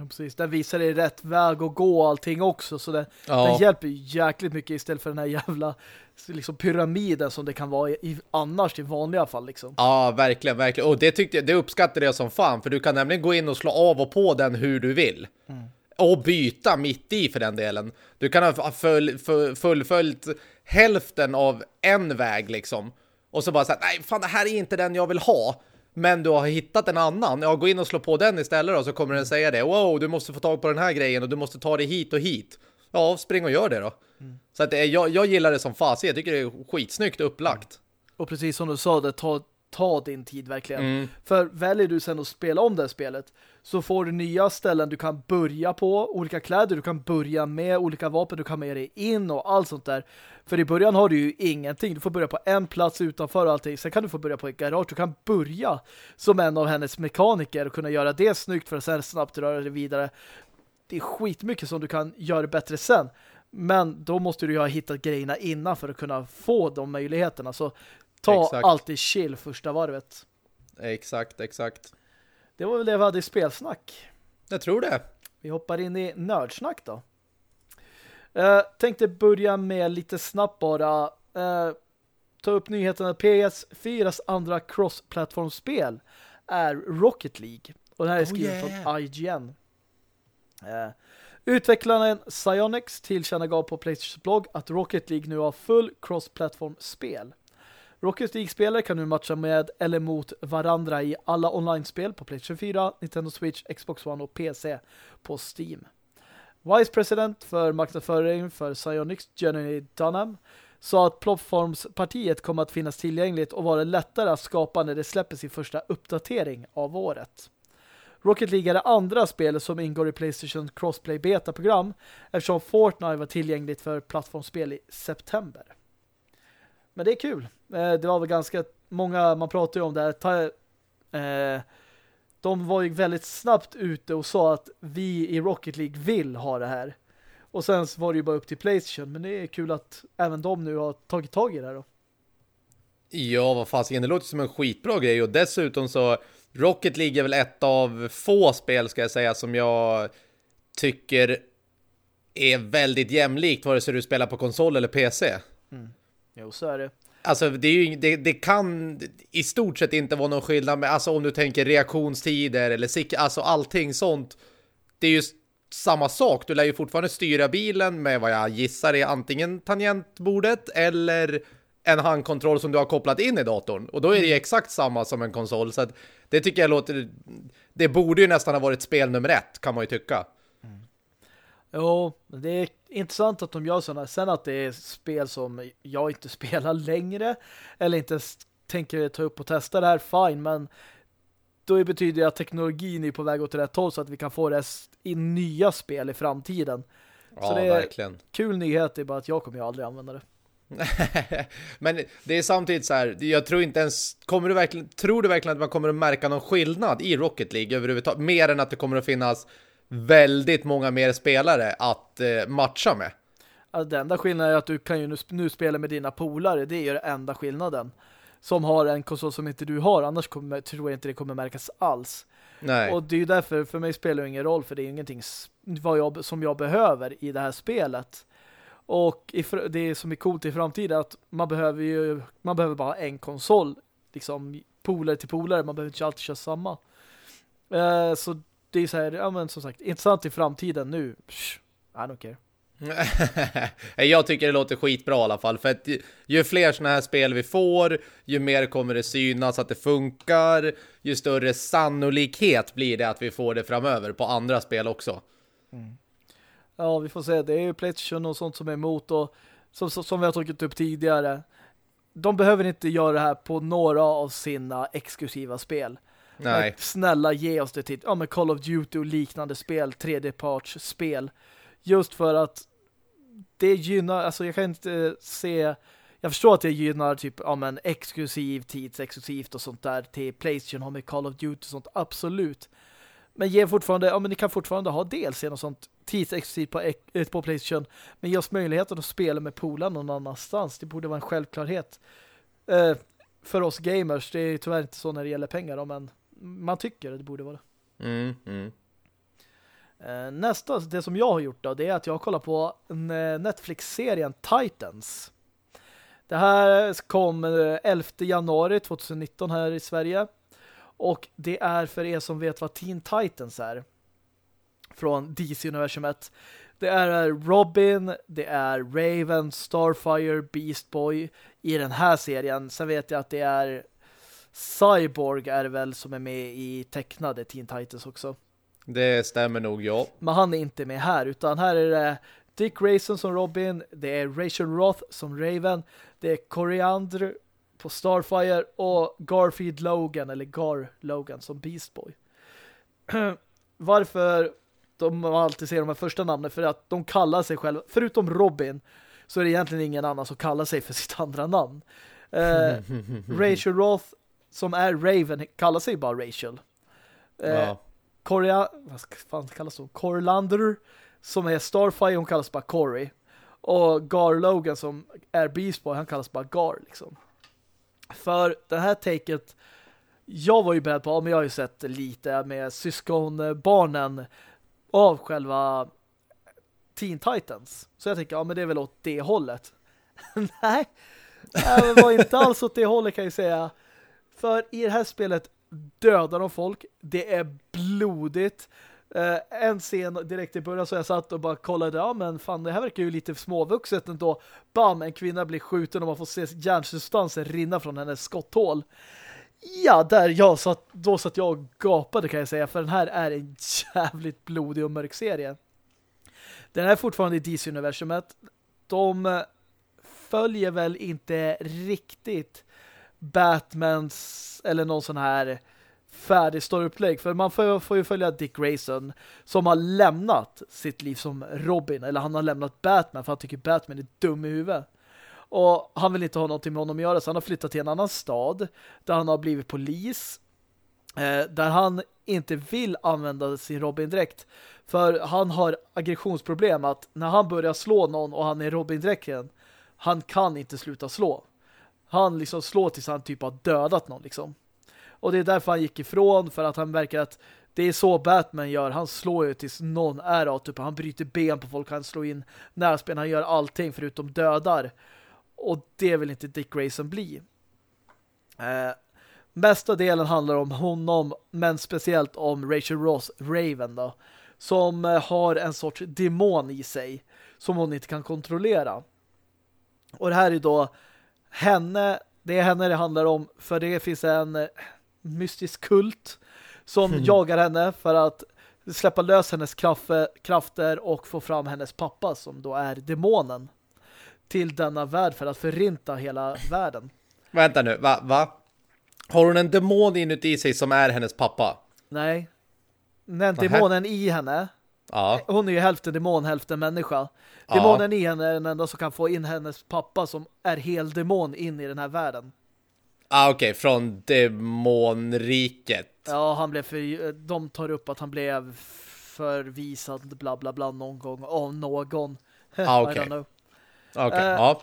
Precis. Den visar dig rätt väg att gå allting också. Så den, ja. den hjälper jäkligt mycket istället för den här jävla liksom, pyramiden som det kan vara i, annars i vanliga fall. Liksom. Ja, verkligen, verkligen. Och det, tyckte jag, det uppskattade jag som fan. För du kan nämligen gå in och slå av och på den hur du vill. Mm. Och byta mitt i för den delen. Du kan ha full, full, fullföljt hälften av en väg liksom. Och så bara säga, nej fan det här är inte den jag vill ha men du har hittat en annan, ja gå in och slå på den istället då så kommer den säga det. Wow, du måste få tag på den här grejen och du måste ta dig hit och hit. Ja, spring och gör det då. Mm. Så att jag, jag gillar det som fas. Jag tycker det är skitsnyggt upplagt. Och precis som du sa, det ta, ta din tid verkligen. Mm. För väljer du sen att spela om det spelet så får du nya ställen du kan börja på, olika kläder du kan börja med, olika vapen du kan med dig in och allt sånt där. För i början har du ju ingenting. Du får börja på en plats utanför allting. Sen kan du få börja på ett garage. Du kan börja som en av hennes mekaniker och kunna göra det snyggt för att sen snabbt röra dig vidare. Det är skitmycket som du kan göra bättre sen. Men då måste du ju ha hittat grejerna innan för att kunna få de möjligheterna. Så ta exakt. alltid chill första varvet. Exakt, exakt. Det var väl det vi hade i spelsnack. Jag tror det. Vi hoppar in i nördsnack då. Uh, tänkte börja med lite snabbt bara uh, ta upp nyheterna. PS4s andra cross-plattformspel är Rocket League. Och det här är skrivet oh, yeah. från IGN. Uh, Utvecklaren Psyonix tillkännagav på Playstation blogg att Rocket League nu har full cross-plattform-spel. Rocket League-spelare kan nu matcha med eller mot varandra i alla online-spel på Playstation 4, Nintendo Switch, Xbox One och PC på Steam. Vice President för marknadsföring för Psyonix, Jenny Dunham, sa att plattformspartiet kommer att finnas tillgängligt och vara lättare att skapa när det släpper sin första uppdatering av året. Rocket League är det andra spelet som ingår i Playstation Crossplay Beta-program eftersom Fortnite var tillgängligt för plattformsspel i september. Men det är kul. Eh, det var väl ganska många, man pratade ju om det här eh, de var ju väldigt snabbt ute och sa att vi i Rocket League vill ha det här. Och sen var det ju bara upp till Playstation. Men det är kul att även de nu har tagit tag i det här då. Ja, vad fasiken, det låter som en skitbra grej. Och dessutom så, Rocket League är väl ett av få spel ska jag säga som jag tycker är väldigt jämlikt vare sig du spelar på konsol eller PC. Mm. Jo, så är det. Alltså det, ju, det, det, kan i stort sett inte vara någon skillnad med, alltså om du tänker reaktionstider eller alltså allting sånt. Det är ju samma sak. Du lär ju fortfarande styra bilen med vad jag gissar är antingen tangentbordet eller en handkontroll som du har kopplat in i datorn. Och då är det ju mm. exakt samma som en konsol. Så det tycker jag låter... Det borde ju nästan ha varit spel nummer ett, kan man ju tycka. Jo, det är intressant att de gör sådana. Sen att det är spel som jag inte spelar längre eller inte tänker ta upp och testa det här, fine. Men då betyder det att teknologin är på väg åt rätt håll så att vi kan få det i nya spel i framtiden. Ja, så det är verkligen. kul nyhet, det är bara att jag kommer ju aldrig använda det. Men det är samtidigt så här, jag tror inte ens, kommer du verkligen, tror du verkligen att man kommer att märka någon skillnad i Rocket League överhuvudtaget? Mer än att det kommer att finnas väldigt många mer spelare att eh, matcha med. Alltså, den enda skillnaden är att du kan ju nu, nu spela med dina polare. Det är ju den enda skillnaden. Som har en konsol som inte du har. Annars kommer, tror jag inte det kommer märkas alls. Nej. Och det är ju därför, för mig spelar det ingen roll. För det är ingenting vad jag, som jag behöver i det här spelet. Och det som är coolt i framtiden att man behöver ju man behöver bara en konsol. Liksom polare till polare. Man behöver inte alltid köra samma. Uh, så det är så här, ja men som sagt, intressant i framtiden nu. Psh, I don't care. jag tycker det låter skitbra i alla fall för att ju fler sådana här spel vi får ju mer kommer det synas att det funkar ju större sannolikhet blir det att vi får det framöver på andra spel också. Mm. Ja, vi får se. Det är ju Playstation och sånt som är emot och som, som vi har tagit upp tidigare. De behöver inte göra det här på några av sina exklusiva spel. Nej. Snälla ge oss det till ja, men Call of Duty och liknande spel, tredjeparts spel. Just för att det gynnar, alltså jag kan inte eh, se jag förstår att det gynnar typ ja, men exklusiv, tidsexklusivt och sånt där till Playstation har med Call of Duty och sånt, absolut. Men ge fortfarande, ja men ni kan fortfarande ha DLC och sånt tidsexklusivt på, eh, på Playstation. Men ge oss möjligheten att spela med polen någon annanstans. Det borde vara en självklarhet. Eh, för oss gamers, det är tyvärr inte så när det gäller pengar då, men man tycker att det borde vara det. Mm, mm. Eh, nästa, det som jag har gjort då, det är att jag har kollat på eh, Netflix-serien Titans. Det här kom 11 januari 2019 här i Sverige. Och det är för er som vet vad Teen Titans är. Från DC-universumet. Det är Robin, det är Raven, Starfire, Beast Boy i den här serien. Sen vet jag att det är Cyborg är väl som är med i tecknade Teen Titans också. Det stämmer nog, ja. Men han är inte med här, utan här är det Dick Grayson som Robin, det är Rachel Roth som Raven, det är Coriander på Starfire och Garfield Logan, eller Gar Logan som Beast Boy. Varför de alltid säger de här första namnen? För att de kallar sig själva, förutom Robin, så är det egentligen ingen annan som kallar sig för sitt andra namn. Eh, Rachel Roth, som är Raven, kallar sig bara Rachel. Eh, ja. Coria, vad fan kallas hon? Corlander, som är Starfire, hon kallas bara Cory. Och Gar Logan som är Beast Boy, han kallas bara Gar liksom. För det här taket jag var ju beredd på, men jag har ju sett lite med syskonbarnen av själva Teen Titans. Så jag tänker, ja men det är väl åt det hållet. Nej, det var inte alls åt det hållet kan jag säga. För i det här spelet dödar de folk. Det är blodigt. Uh, en scen direkt i början så jag satt och bara kollade, ja men fan det här verkar ju lite småvuxet ändå. Bam, en kvinna blir skjuten och man får se hjärnsubstansen rinna från hennes skotthål. Ja, där jag satt, då satt jag och gapade kan jag säga, för den här är en jävligt blodig och mörk serie. Den är fortfarande i DC-universumet. De följer väl inte riktigt Batmans eller någon sån här färdig storyupplägg. För man får, får ju följa Dick Grayson som har lämnat sitt liv som Robin. Eller han har lämnat Batman för han tycker Batman är dum i huvudet. Och han vill inte ha någonting med honom att göra så han har flyttat till en annan stad där han har blivit polis. Eh, där han inte vill använda sin Robin-dräkt. För han har aggressionsproblem att när han börjar slå någon och han är Robin-dräkten han kan inte sluta slå. Han liksom slår tills han typ har dödat någon liksom. Och det är därför han gick ifrån för att han verkar att det är så Batman gör. Han slår ju tills någon är av. Typ, han bryter ben på folk. Han slår in näsben. Han gör allting förutom dödar. Och det vill inte Dick Grayson bli. Eh, mesta delen handlar om honom. Men speciellt om Rachel Ross, Raven då. Som eh, har en sorts demon i sig. Som hon inte kan kontrollera. Och det här är då henne. Det är henne det handlar om. För det finns en mystisk kult som mm. jagar henne för att släppa lös hennes krafter och få fram hennes pappa som då är demonen till denna värld för att förinta hela världen. Vänta nu, va? va? Har hon en demon inuti sig som är hennes pappa? Nej. Men demonen i henne Ja. Hon är ju hälften demon, hälften människa. Demonen ja. i henne är den enda som kan få in hennes pappa som är hel demon in i den här världen. Ah, okej, okay. från demonriket. Ja, han blev för, de tar upp att han blev förvisad bla bla bla någon gång av någon. Ah, okej. Okay. okay. Uh, ja.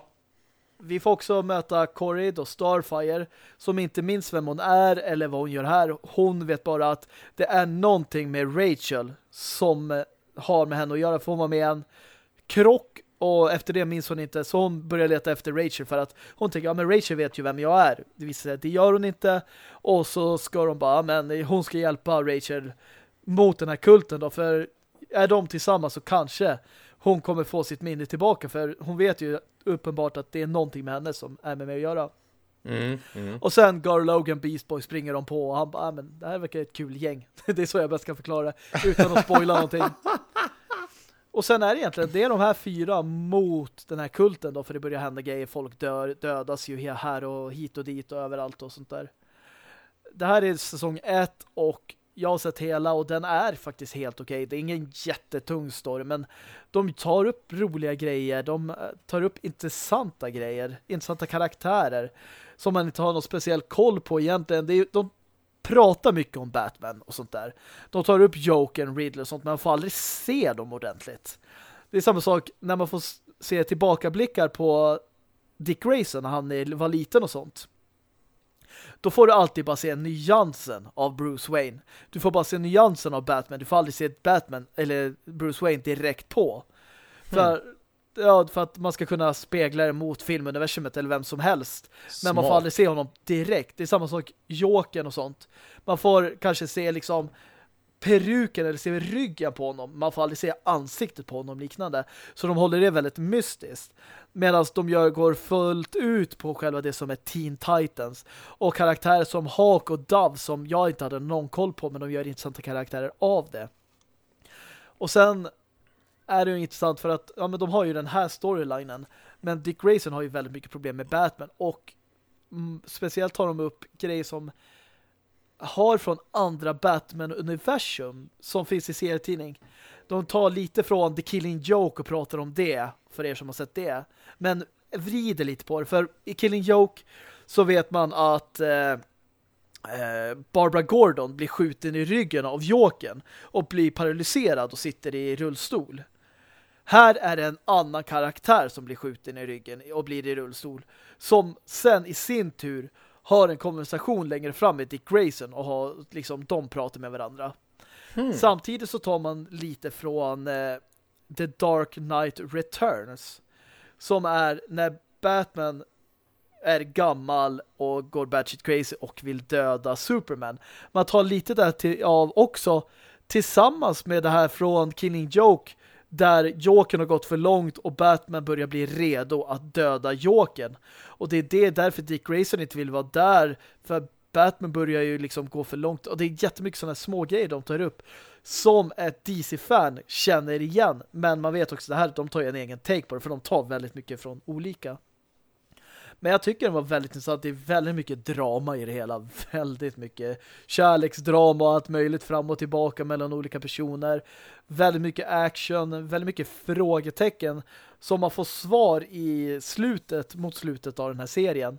Vi får också möta Corrid och Starfire som inte minns vem hon är eller vad hon gör här. Hon vet bara att det är någonting med Rachel som har med henne att göra. För hon var med en krock och efter det minns hon inte. Så hon börjar leta efter Rachel för att hon tänker, ja men Rachel vet ju vem jag är. Det visar sig att det gör hon inte. Och så ska de bara, men hon ska hjälpa Rachel mot den här kulten då. För är de tillsammans så kanske hon kommer få sitt minne tillbaka. För hon vet ju uppenbart att det är någonting med henne som är med mig att göra. Mm, mm. Och sen Gar Logan Beast Boy springer de på och han bara, ah, men det här verkar ett kul gäng. det är så jag bäst kan förklara utan att spoila någonting. Och sen är det egentligen, det är de här fyra mot den här kulten då, för det börjar hända grejer. Folk dör, dödas ju här och hit och dit och överallt och sånt där. det här är säsong ett och jag har sett hela och den är faktiskt helt okej. Okay. Det är ingen jättetung story men de tar upp roliga grejer. De eh, tar upp intressanta grejer. Intressanta karaktärer som man inte har någon speciell koll på egentligen. Det är, de pratar mycket om Batman och sånt där. De tar upp Joker, Riddler och sånt men man får aldrig se dem ordentligt. Det är samma sak när man får se tillbakablickar på Dick Grayson när han var liten och sånt då får du alltid bara se nyansen av Bruce Wayne. Du får bara se nyansen av Batman. Du får aldrig se Batman eller Bruce Wayne direkt på. För, mm ja, för att man ska kunna spegla det mot filmuniversumet eller vem som helst. Smart. Men man får aldrig se honom direkt. Det är samma sak Jokern och sånt. Man får kanske se liksom peruken eller se ryggen på honom. Man får aldrig se ansiktet på honom liknande. Så de håller det väldigt mystiskt. Medan de gör, går fullt ut på själva det som är Teen Titans. Och karaktärer som Hawk och Dove som jag inte hade någon koll på men de gör intressanta karaktärer av det. Och sen är det ju intressant för att ja, men de har ju den här storylinen. Men Dick Grayson har ju väldigt mycket problem med Batman och mm, speciellt tar de upp grejer som har från andra Batman-universum som finns i serietidning. De tar lite från The Killing Joke och pratar om det för er som har sett det. Men vrider lite på det. För i Killing Joke så vet man att eh, eh Barbara Gordon blir skjuten i ryggen av Jokern och blir paralyserad och sitter i rullstol. Här är det en annan karaktär som blir skjuten i ryggen och blir i rullstol. Som sen i sin tur har en konversation längre fram med Dick Grayson och har liksom de pratar med varandra. Hmm. Samtidigt så tar man lite från eh, The Dark Knight Returns som är när Batman är gammal och går batshit crazy och vill döda Superman. Man tar lite där till, av också tillsammans med det här från Killing Joke där Jokern har gått för långt och Batman börjar bli redo att döda Jokern. Och det är det därför Dick Grayson inte vill vara där för Batman börjar ju liksom gå för långt och det är jättemycket sådana små grejer de tar upp som ett DC-fan känner igen men man vet också det här, de tar ju en egen take på det för de tar väldigt mycket från olika. Men jag tycker den var väldigt intressant. Det är väldigt mycket drama i det hela. Väldigt mycket kärleksdrama och allt möjligt fram och tillbaka mellan olika personer. Väldigt mycket action, väldigt mycket frågetecken som man får svar i slutet, mot slutet av den här serien.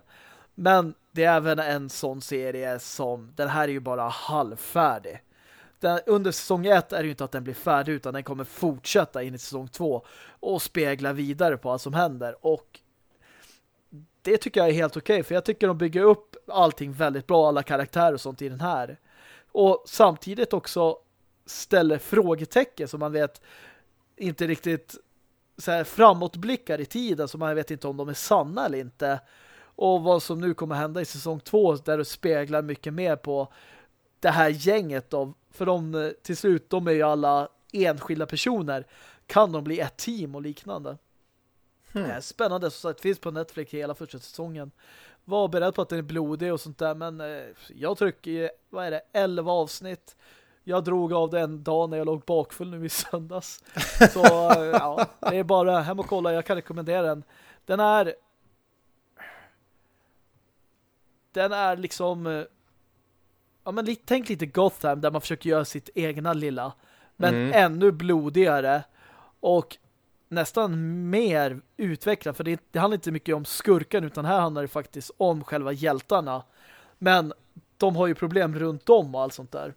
Men det är även en sån serie som, den här är ju bara halvfärdig. Den, under säsong 1 är det ju inte att den blir färdig utan den kommer fortsätta in i säsong 2 och spegla vidare på vad som händer. Och det tycker jag är helt okej okay, för jag tycker de bygger upp allting väldigt bra, alla karaktärer och sånt i den här. Och samtidigt också ställer frågetecken som man vet inte riktigt så här framåtblickar i tiden så man vet inte om de är sanna eller inte. Och vad som nu kommer hända i säsong två där det speglar mycket mer på det här gänget då. För de till slut, de är ju alla enskilda personer. Kan de bli ett team och liknande? Hmm. Spännande, så sagt, finns på Netflix hela första säsongen. Var beredd på att den är blodig och sånt där, men eh, jag trycker, vad är det, 11 avsnitt. Jag drog av den dag när jag låg bakfull nu i söndags. Så ja, det är bara hem och kolla, jag kan rekommendera den. Den är den är liksom eh, ja men tänk lite Gotham där man försöker göra sitt egna lilla men mm. ännu blodigare och nästan mer utvecklad för det, det handlar inte mycket om skurken utan här handlar det faktiskt om själva hjältarna. Men de har ju problem runt om och allt sånt där.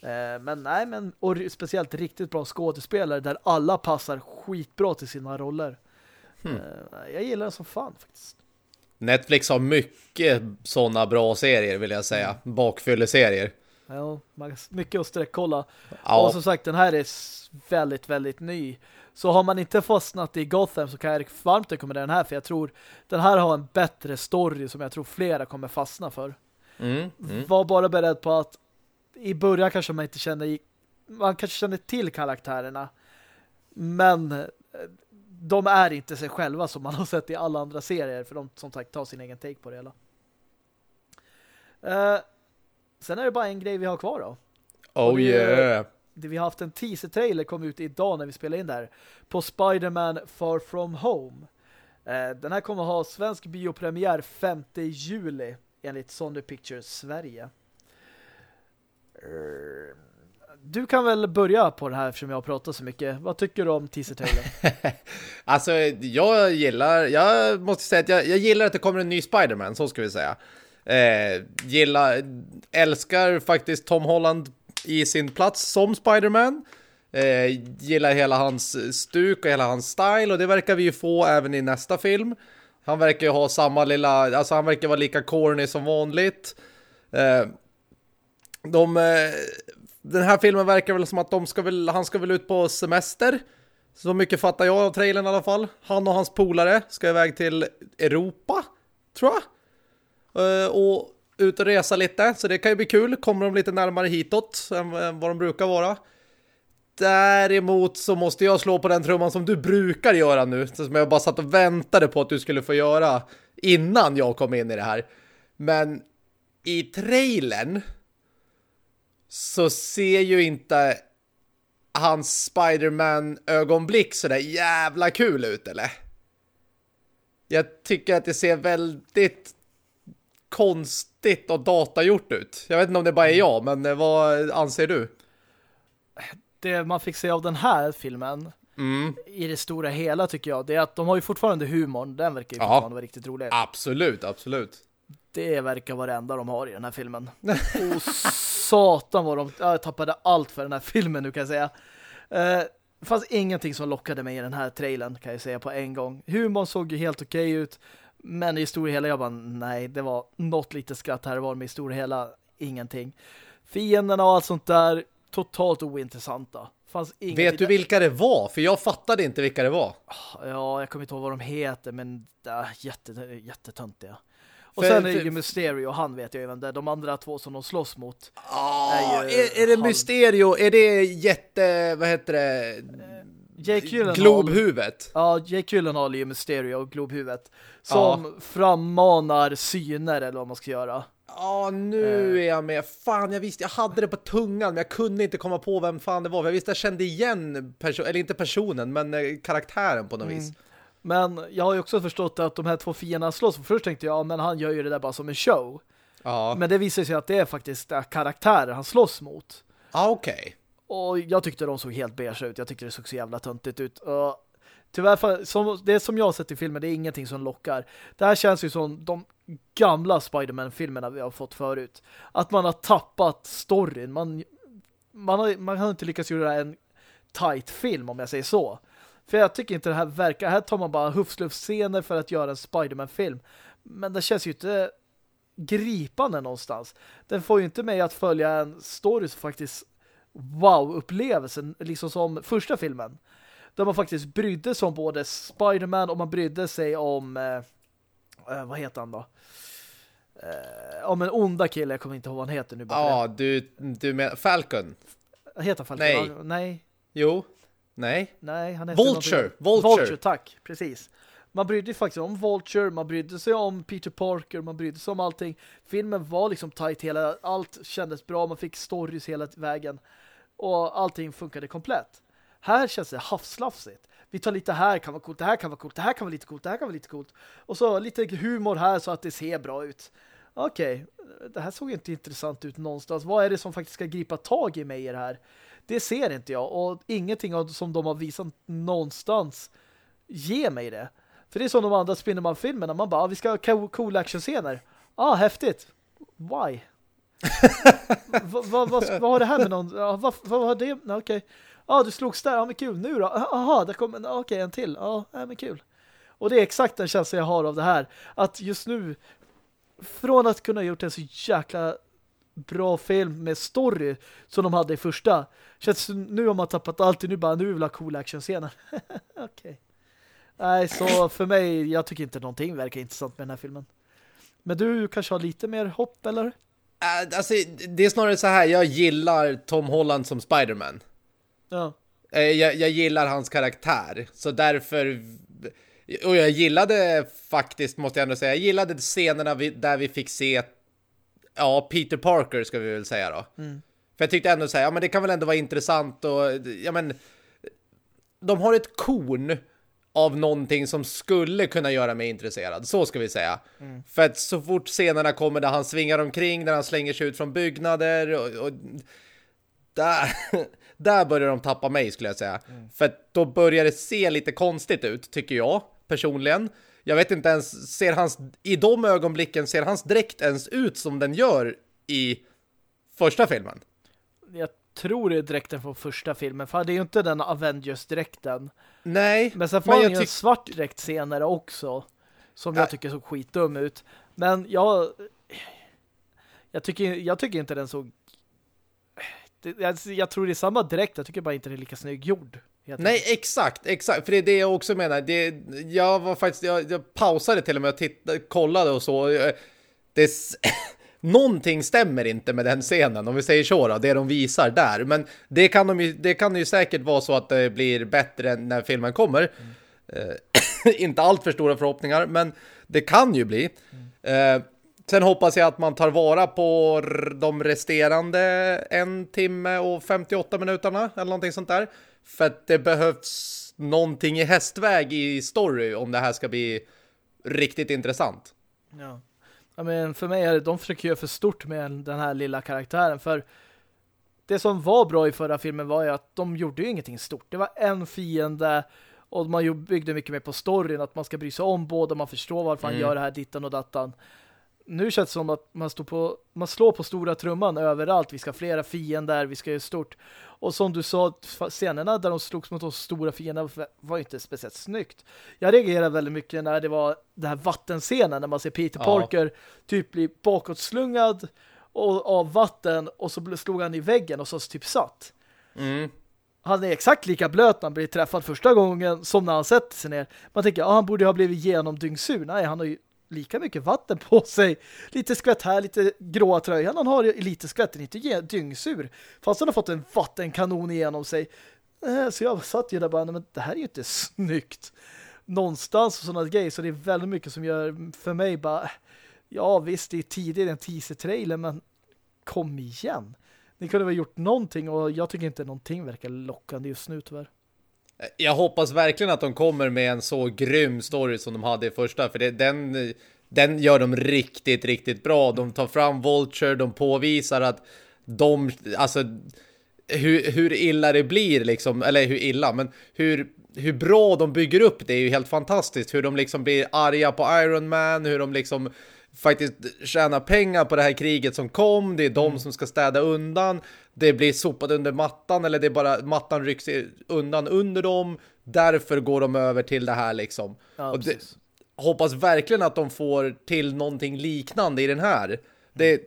Eh, men nej, men och speciellt riktigt bra skådespelare där alla passar skitbra till sina roller. Hmm. Eh, jag gillar den som fan faktiskt. Netflix har mycket sådana bra serier vill jag säga. Mm. Bakfylleserier. Ja, mycket att sträckkolla. Ja. Och som sagt, den här är väldigt, väldigt ny. Så har man inte fastnat i Gotham så kan jag varmt rekommendera den här för jag tror den här har en bättre story som jag tror flera kommer fastna för. Mm, mm. Var bara beredd på att i början kanske man inte känner man kanske känner till karaktärerna men eh, de är inte sig själva som man har sett i alla andra serier för de som sagt tar sin egen take på det hela. Uh, sen är det bara en grej vi har kvar då. Oh det, yeah! Vi har haft en teaser-trailer kom ut idag när vi spelade in där på Spider-Man Far From Home. Eh, den här kommer ha svensk biopremiär 5 juli enligt Sony Pictures Sverige. Eh, du kan väl börja på det här eftersom jag har pratat så mycket. Vad tycker du om teaser-trailern? alltså, jag gillar, jag måste säga att jag, jag, gillar att det kommer en ny Spider-Man, så ska vi säga. Eh, gillar, älskar faktiskt Tom Holland i sin plats som Spider-Man. Eh, gillar hela hans stuk och hela hans style och det verkar vi ju få även i nästa film. Han verkar ju ha samma lilla, alltså han verkar vara lika corny som vanligt. Eh, de, eh, den här filmen verkar väl som att de ska väl, han ska väl ut på semester. Så mycket fattar jag av trailern i alla fall. Han och hans polare ska iväg till Europa, tror jag. Eh, och ut och resa lite, så det kan ju bli kul. Kommer de lite närmare hitåt än vad de brukar vara. Däremot så måste jag slå på den trumman som du brukar göra nu. Som jag bara satt och väntade på att du skulle få göra innan jag kom in i det här. Men i trailern så ser ju inte hans Spiderman-ögonblick sådär jävla kul ut, eller? Jag tycker att det ser väldigt konstigt och datagjort ut. Jag vet inte om det bara är jag, men eh, vad anser du? Det man fick se av den här filmen mm. i det stora hela tycker jag, det är att de har ju fortfarande humorn. Den verkar ju fortfarande vara riktigt rolig. Absolut, absolut. Det verkar vara det enda de har i den här filmen. oh, satan vad de jag tappade allt för den här filmen nu kan jag säga. Uh, det fanns ingenting som lockade mig i den här trailern kan jag säga på en gång. Humorn såg ju helt okej okay ut. Men i stora hela, jag bara, nej, det var något lite skratt här var med i stora hela, ingenting. Fienderna och allt sånt där, totalt ointressanta. Vet du vilka det var? För jag fattade inte vilka det var. Ja, jag kommer inte ihåg vad de heter, men äh, jätte, jättetöntiga. Och för, sen är det ju Mysterio, han vet jag även det. De andra två som de slåss mot. Ah, är, ju, är, är, det han... Mysterio? Är det jätte, vad heter det? Eh, Jake Gyllenhaal. Globhuvudet. Ja, Jake Gyllenhaal är ju Mysterio och Globhuvudet. Som ja. frammanar syner eller vad man ska göra. Ja, nu är jag med. Fan, jag visste, jag hade det på tungan men jag kunde inte komma på vem fan det var. Jag visste jag kände igen, eller inte personen, men eh, karaktären på något mm. vis. Men jag har ju också förstått att de här två fienderna slåss. Först tänkte jag, men han gör ju det där bara som en show. Ja. Men det visar sig att det är faktiskt karaktärer han slåss mot. Ja, okej. Okay. Och jag tyckte de såg helt beige ut. Jag tyckte det såg så jävla töntigt ut. Och tyvärr, för, som, det som jag har sett i filmen, det är ingenting som lockar. Det här känns ju som de gamla Spiderman-filmerna vi har fått förut. Att man har tappat storyn. Man, man, har, man har inte lyckats göra en tight film, om jag säger så. För jag tycker inte det här verkar... Här tar man bara huffsluff-scener för att göra en Spiderman-film. Men det känns ju inte gripande någonstans. Den får ju inte mig att följa en story som faktiskt wow-upplevelsen, liksom som första filmen. Där man faktiskt brydde sig om både Spiderman och man brydde sig om eh, eh vad heter han då? Eh, om en onda kille, jag kommer inte ihåg vad han heter nu. Ja, du, du menar Falcon. Heter Falcon? Nej. Nej. Jo. Nej. Nej, han heter Vulture. Vulture. Vulture, tack. Precis. Man brydde faktiskt om Vulture, man brydde sig om Peter Parker, man brydde sig om allting. Filmen var liksom tight hela, allt kändes bra, man fick stories hela vägen. Och allting funkade komplett. Här känns det havslafsigt. Vi tar lite här, kan vara coolt, det här kan vara coolt, det här kan vara lite coolt, det här kan vara lite coolt. Och så lite humor här så att det ser bra ut. Okej, okay. det här såg inte intressant ut någonstans. Vad är det som faktiskt ska gripa tag i mig i det här? Det ser inte jag. Och ingenting som de har visat någonstans ger mig det. För det är som de andra Spindelman-filmerna. Man bara, ah, vi ska ha cool actionscener. Ah, häftigt. Why? Vad, vad, vad, vad har det här med någon? Ja, vad, vad har det? Okej. Okay. Ja, du slogs där. Ja, men kul. Nu då? Jaha, där kommer okej, okay, en till. Ja, men kul. Och det är exakt den känslan jag har av det här. Att just nu, från att kunna gjort en så jäkla bra film med story som de hade i första. Känns nu har man tappat allt nu bara nu vill ha cool actionscener. Okej. Okay. Nej, så för mig, jag tycker inte någonting verkar intressant med den här filmen. Men du kanske har lite mer hopp, eller? Uh, alltså, det är snarare så här, jag gillar Tom Holland som Spiderman. Ja. Uh, jag, jag gillar hans karaktär, så därför... Och jag gillade faktiskt, måste jag ändå säga, jag gillade scenerna vi, där vi fick se ja, Peter Parker ska vi väl säga då. Mm. För jag tyckte ändå så här, ja men det kan väl ändå vara intressant och ja men de har ett korn av någonting som skulle kunna göra mig intresserad. Så ska vi säga. Mm. För att så fort scenerna kommer där han svingar omkring, där han slänger sig ut från byggnader och, och där, där börjar de tappa mig skulle jag säga. Mm. För att då börjar det se lite konstigt ut, tycker jag personligen. Jag vet inte ens, ser hans, i de ögonblicken ser hans dräkt ens ut som den gör i första filmen? Jag tror det är dräkten från första filmen, för det är ju inte den Avengers-dräkten. Nej. Men sen får han ju en svart dräkt senare också, som jag tycker såg skitdum ut. Men jag jag tycker, jag tycker inte den såg jag, jag tror det är samma dräkt, jag tycker bara inte den är lika snygg gjord. Nej, exakt, exakt. För det är det jag också menar. Det, jag var faktiskt, jag, jag pausade till och med och tittade, kollade och så. Det, någonting stämmer inte med den scenen, om vi säger så då, det de visar där. Men det kan, de ju, det kan ju säkert vara så att det blir bättre när filmen kommer. Mm. inte allt för stora förhoppningar, men det kan ju bli. Mm. Eh, sen hoppas jag att man tar vara på de resterande en timme och 58 minuterna, eller någonting sånt där. För att det behövs någonting i hästväg i story om det här ska bli riktigt intressant. Ja ja men för mig är det, de försöker göra för stort med den här lilla karaktären. För det som var bra i förra filmen var ju att de gjorde ju ingenting stort. Det var en fiende och man byggde mycket mer på storyn. Att man ska bry sig om båda, man förstår varför mm. han gör det här dittan och dattan nu känns det som att man, står på, man slår på stora trumman överallt. Vi ska ha flera fiender, vi ska göra stort. Och som du sa, scenerna där de slogs mot de stora fienderna var inte speciellt snyggt. Jag reagerade väldigt mycket när det var den här vattenscenen när man ser Peter ja. Parker typ bli bakåtslungad och, av vatten och så slog han i väggen och så typ satt. Mm. Han är exakt lika blöt när han blir träffad första gången som när han sätter sig ner. Man tänker, ah, han borde ha blivit genomdyngsur. Nej, han har ju lika mycket vatten på sig. Lite skvätt här, lite gråa tröjan. Han har lite skvätt, inte dyngsur. Fast han har fått en vattenkanon igenom sig. Eh, så jag satt ju där bara, men det här är ju inte snyggt. Någonstans och sådana grejer. Så det är väldigt mycket som gör för mig bara, eh, ja visst det är tidigt en teaser-trailer, men kom igen. Ni kunde väl gjort någonting och jag tycker inte någonting verkar lockande just nu tyvärr. Jag hoppas verkligen att de kommer med en så grym story som de hade i första. För det, den, den gör de riktigt, riktigt bra. De tar fram Vulture, de påvisar att de, alltså hur, hur illa det blir liksom, eller hur illa, men hur, hur bra de bygger upp det är ju helt fantastiskt. Hur de liksom blir arga på Iron Man, hur de liksom faktiskt tjänar pengar på det här kriget som kom. Det är de mm. som ska städa undan. Det blir sopat under mattan eller det är bara mattan rycks undan under dem. Därför går de över till det här liksom. Ja, det, hoppas verkligen att de får till någonting liknande i den här. Det,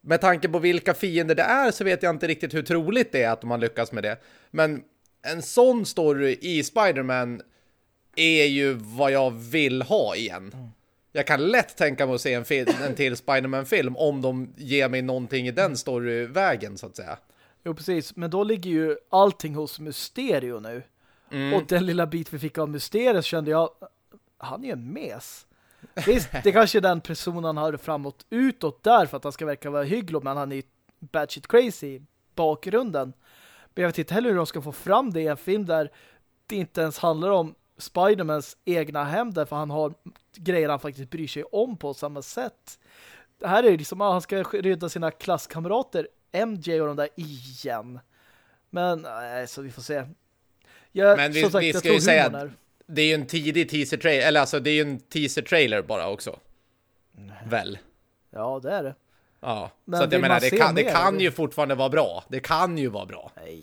med tanke på vilka fiender det är så vet jag inte riktigt hur troligt det är att man lyckas med det. Men en sån story i Spiderman är ju vad jag vill ha igen. Mm jag kan lätt tänka mig att se en, film, en till Spiderman-film om de ger mig någonting i den storyvägen så att säga. Jo, precis. Men då ligger ju allting hos Mysterio nu. Mm. Och den lilla bit vi fick av Mysterio kände jag, han är ju en mes. Visst, det kanske är den personen han har framåt utåt där för att han ska verka vara hygglig, men han är bad shit crazy i bakgrunden. Men jag vet inte heller hur de ska få fram det i en film där det inte ens handlar om Spidermans egna hämnder för han har grejer han faktiskt bryr sig om på samma sätt. Det här är liksom att ah, han ska rädda sina klasskamrater MJ och de där igen. Men nej, så vi får se. Jag, Men vi, sagt, vi ska ju säga att det är ju en tidig teaser trailer eller alltså det är ju en teaser trailer bara också. Nej. Väl? Ja, det är det. Ja, Men så att jag menar, det kan, det kan ju fortfarande vara bra. Det kan ju vara bra. Nej.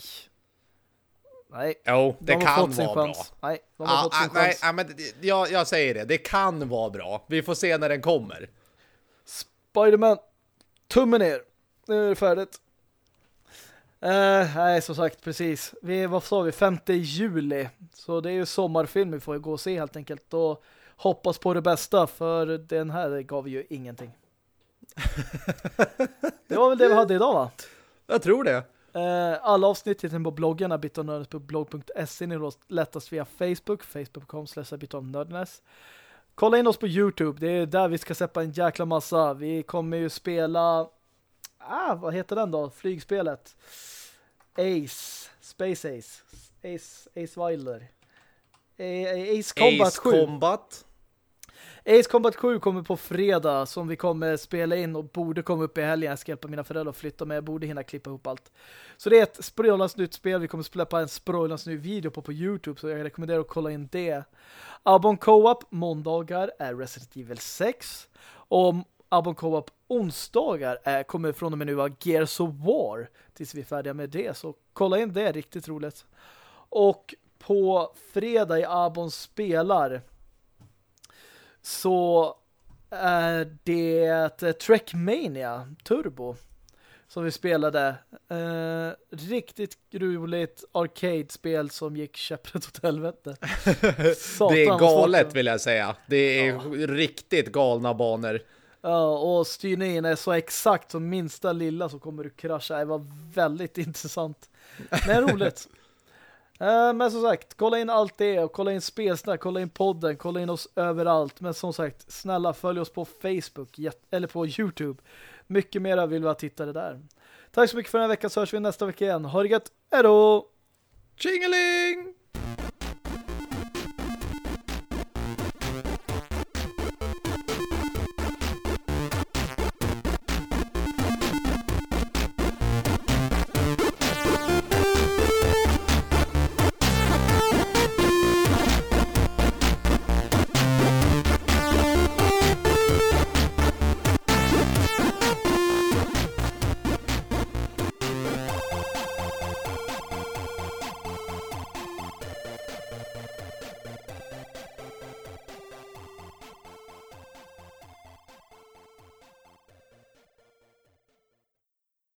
Nej. Jo, det de kan vara bra. Nej, de har ah, fått sin ah, nej, ah, men jag, jag säger det. Det kan vara bra. Vi får se när den kommer. Spiderman, tummen ner. Nu är det färdigt. Uh, nej, som sagt, precis. Vi, vad sa vi? 5 juli. Så det är ju sommarfilm vi får gå och se helt enkelt. Och hoppas på det bästa, för den här gav ju ingenting. det var väl det vi hade idag va? Jag tror det. Eh, alla avsnitt hittar på bloggen abitonördness.blog.se Ni är lättast via Facebook facebook.com abitonördness Kolla in oss på Youtube, det är där vi ska släppa en jäkla massa Vi kommer ju spela ah, vad heter den då? Flygspelet Ace Space Ace Ace, Ace Wilder Eh, Ace Combat Ace 7. Combat. Ace Combat 7 kommer på fredag som vi kommer spela in och borde komma upp i helgen. Jag ska hjälpa mina föräldrar att flytta med. Jag borde hinna klippa ihop allt. Så det är ett sprillans nytt spel. Vi kommer släppa en sprillans ny video på på Youtube så jag rekommenderar att kolla in det. Abon Co-op måndagar är Resident Evil 6 och Abon Co-op onsdagar är, kommer från och med nu vara Gears of War tills vi är färdiga med det. Så kolla in det, riktigt roligt. Och på fredag i Abon spelar så är det Trackmania Turbo som vi spelade. Eh, riktigt roligt arcade-spel som gick käpprätt åt helvete. Satan, Det är galet vill jag säga. Det är riktigt galna banor. Ja, och styrningen är så exakt som minsta lilla så kommer du krascha. Det var väldigt intressant. Men roligt. Eh, Men som sagt, kolla in allt det och kolla in spelsnack, kolla in podden, kolla in oss överallt. Men som sagt, snälla följ oss på Facebook eller på Youtube. Mycket mera vill vi ha tittare där. Tack så mycket för den här veckan så hörs vi nästa vecka igen. Ha det gött, hejdå! Tjingeling!